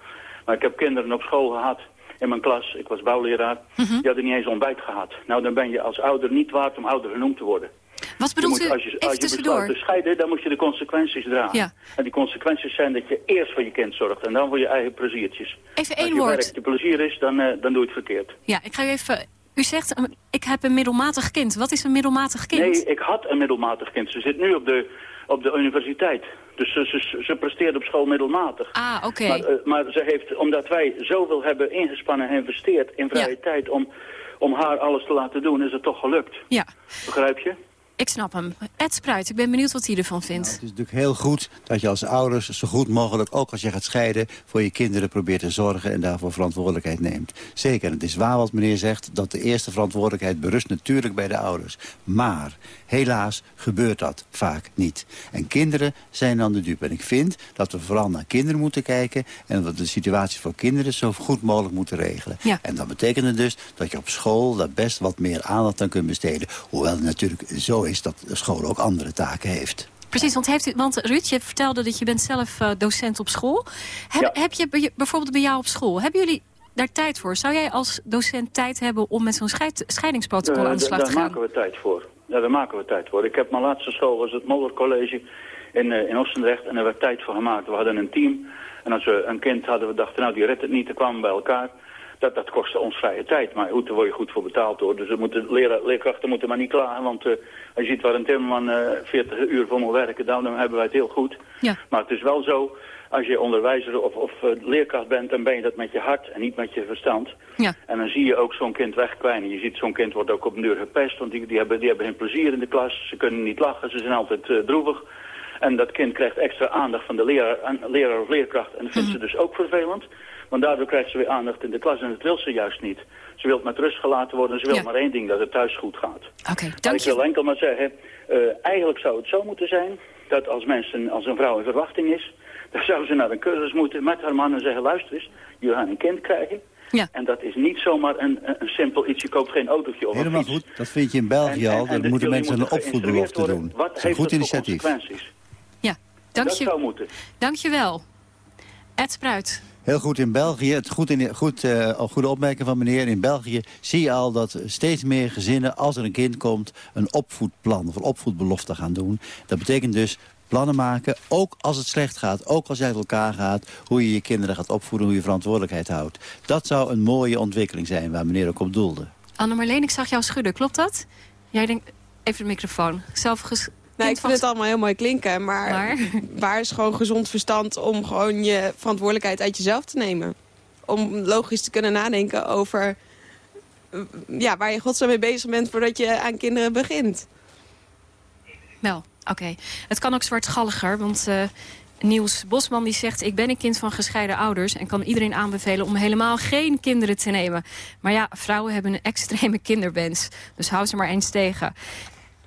Maar ik heb kinderen op school gehad in mijn klas. Ik was bouwleraar. Mhm. Die hadden niet eens ontbijt gehad. Nou, dan ben je als ouder niet waard om ouder genoemd te worden. Wat bedoelt Je moet- u? als je, als je tussendoor. besluit te scheiden, dan moet je de consequenties dragen. Ja. En die consequenties zijn dat je eerst voor je kind zorgt en dan voor je eigen pleziertjes. Even Als één je woord. werk je plezier is, dan, eh, dan doe je het verkeerd. Ja, ik ga u even... U zegt, eh, ik heb een middelmatig kind. Wat is een middelmatig kind? Nee, ik had een middelmatig kind. Ze zit nu op de, op de universiteit. Dus ze, ze, ze presteert op school middelmatig. Ah, oké. Maar, eh, maar ze heeft, omdat wij zoveel hebben ingespannen en geïnvesteerd in vrije tijd om, om haar alles te laten doen, is het toch gelukt. Ja. Begrijp je? Ik snap hem. Ed Spruit, ik ben benieuwd wat hij ervan vindt. Het is natuurlijk heel goed dat je als ouders zo goed mogelijk... ook als je gaat scheiden, voor je kinderen probeert te zorgen... en daarvoor verantwoordelijkheid neemt. Zeker, het is waar wat meneer zegt... dat de eerste verantwoordelijkheid berust natuurlijk bij de ouders. Maar helaas gebeurt dat vaak niet. En kinderen zijn dan de dupe. En ik vind dat we vooral naar kinderen moeten kijken... en dat we de situatie voor kinderen zo goed mogelijk moeten regelen. En dat betekent dus dat je op school daar best wat meer aandacht aan kunt besteden. Hoewel het natuurlijk zo is dat de school ook andere taken heeft. Precies, want, heeft u, want Ruud, je vertelde dat je bent zelf uh, docent op school. Heb, heb je bijvoorbeeld bij jou op school, hebben jullie daar tijd voor? Zou jij als docent tijd hebben om met zo'n scheid, scheidingsprotocol uh, aan de slag te gaan? Daar maken we tijd voor. Ja, daar maken we tijd voor. Ik heb mijn laatste school, was het Moller College in, uh, in Oostendrecht. En daar werd tijd voor gemaakt. We hadden een team. En als we een kind hadden, we dachten, nou die redt het niet. Dan kwamen we bij elkaar. Dat, dat kostte ons vrije tijd. Maar goed, daar word je goed voor betaald hoor. Dus moeten, leraar, leerkrachten moeten maar niet klagen. Want uh, als je ziet waar een timmerman uh, 40 uur voor moet werken, dan, dan hebben wij het heel goed. Ja. Maar het is wel zo, als je onderwijzer of, of uh, leerkracht bent, dan ben je dat met je hart en niet met je verstand. Ja. En dan zie je ook zo'n kind wegkwijnen. Je ziet zo'n kind wordt ook op een duur gepest, want die, die, hebben, die hebben geen plezier in de klas. Ze kunnen niet lachen, ze zijn altijd droevig. En dat kind krijgt extra aandacht van de leraar, leraar of leerkracht. En dat vindt mm -hmm. ze dus ook vervelend. Want daardoor krijgt ze weer aandacht in de klas en dat wil ze juist niet. Ze wil met rust gelaten worden en ze wil ja. maar één ding, dat het thuis goed gaat. Oké, okay, dank je. Ik wil enkel maar zeggen, uh, eigenlijk zou het zo moeten zijn... dat als, mensen, als een vrouw in verwachting is... dan zou ze naar een cursus moeten met haar man en zeggen... luister eens, jullie gaan een kind krijgen... Ja. En dat is niet zomaar een, een, simpel iets, je koopt geen autootje of Helemaal goed, dat vind je in België al. Dan moeten mensen een opvoedbelofte doen. Wat dat is een goed initiatief. Ja, dank dat je, zou moeten. Dank je wel. Ed Spruit. Heel goed in België. Het goed in, goed, uh, goede opmerking van meneer. In België zie je al dat steeds meer gezinnen, als er een kind komt... een opvoedplan of een opvoedbelofte gaan doen. Dat betekent dus plannen maken, ook als het slecht gaat. Ook als je uit elkaar gaat, hoe je je kinderen gaat opvoeden... hoe je verantwoordelijkheid houdt. Dat zou een mooie ontwikkeling zijn waar meneer ook op doelde. Anne-Marleen, ik zag jou schudden. Klopt dat? Jij denkt... Even de microfoon. Zelf ges Nee, ik vind het allemaal heel mooi klinken. Maar, maar, waar is gewoon gezond verstand om gewoon je verantwoordelijkheid uit jezelf te nemen? Om logisch te kunnen nadenken over ja, waar je godsnaam mee bezig bent voordat je aan kinderen begint. Wel, oké. Okay. Het kan ook zwartgalliger, want uh, Niels Bosman die zegt... ik ben een kind van gescheiden ouders en kan iedereen aanbevelen... om helemaal geen kinderen te nemen. Maar ja, vrouwen hebben een extreme kinderwens. Dus hou ze maar eens tegen.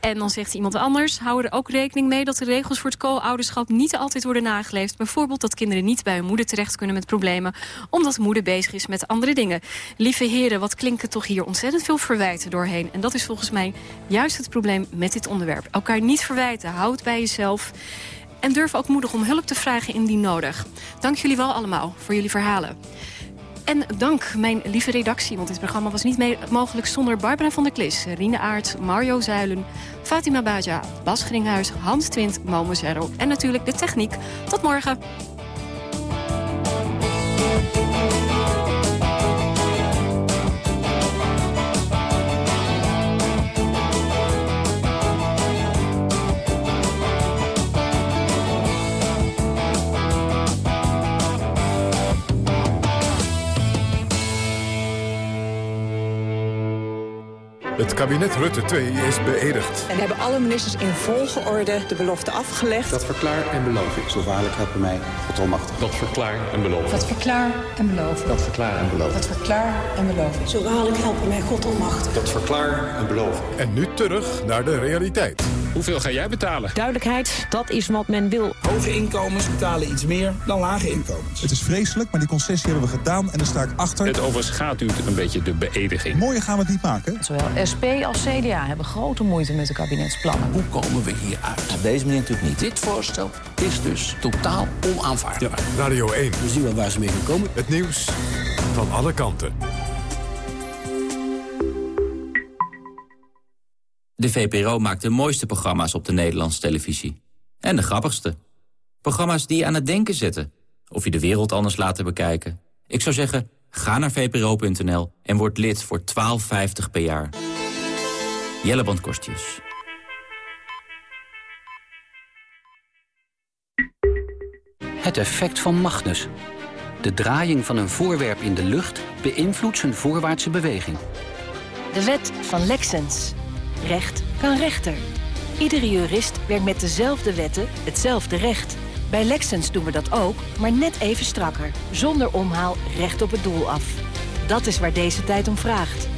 En dan zegt iemand anders, hou er ook rekening mee... dat de regels voor het co-ouderschap niet altijd worden nageleefd. Bijvoorbeeld dat kinderen niet bij hun moeder terecht kunnen met problemen... omdat moeder bezig is met andere dingen. Lieve heren, wat klinken toch hier ontzettend veel verwijten doorheen. En dat is volgens mij juist het probleem met dit onderwerp. Elkaar niet verwijten, houd bij jezelf... En durf ook moedig om hulp te vragen indien nodig. Dank jullie wel allemaal voor jullie verhalen. En dank mijn lieve redactie, want dit programma was niet mogelijk zonder Barbara van der Klis, Rine Aert, Mario Zuilen, Fatima Baja, Bas Gringhuis, Hans Twint, Momo Zero en natuurlijk de techniek. Tot morgen. Het kabinet Rutte 2 is beëdigd. En hebben alle ministers in volgorde de belofte afgelegd. Dat verklaar en beloof ik. Zo waarlijk helpen mij God almachtig. Dat verklaar en beloof ik. Dat verklaar en beloof ik. Dat verklaar en beloof ik. Dat verklaar en beloof ik. Zo waarlijk helpen mij God almachtig. Dat verklaar en beloof ik. En nu terug naar de realiteit. Hoeveel ga jij betalen? Duidelijkheid, dat is wat men wil. Hoge inkomens betalen iets meer dan lage inkomens. Het is vreselijk, maar die concessie hebben we gedaan en daar sta ik achter. Het overschaduwt een beetje de beëdiging. Mooier gaan we het niet maken. Zowel SP als CDA hebben grote moeite met de kabinetsplannen. Hoe komen we hier uit? Op deze manier natuurlijk niet. Dit voorstel is dus totaal onaanvaardbaar. Ja, Radio 1. We zien wel waar ze mee gaan komen. Het nieuws van alle kanten. De VPRO maakt de mooiste programma's op de Nederlandse televisie. En de grappigste. Programma's die je aan het denken zetten. Of je de wereld anders laten bekijken. Ik zou zeggen, ga naar vpro.nl en word lid voor 12,50 per jaar. Jelleband Kostjes. Het effect van Magnus. De draaiing van een voorwerp in de lucht beïnvloedt zijn voorwaartse beweging. De wet van Lexens. Recht kan rechter. Iedere jurist werkt met dezelfde wetten, hetzelfde recht. Bij Lexens doen we dat ook, maar net even strakker. Zonder omhaal recht op het doel af. Dat is waar deze tijd om vraagt.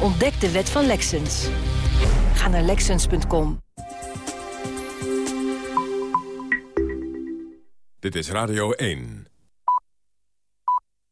Ontdek de wet van Lexens. Ga naar Lexens.com. Dit is Radio 1.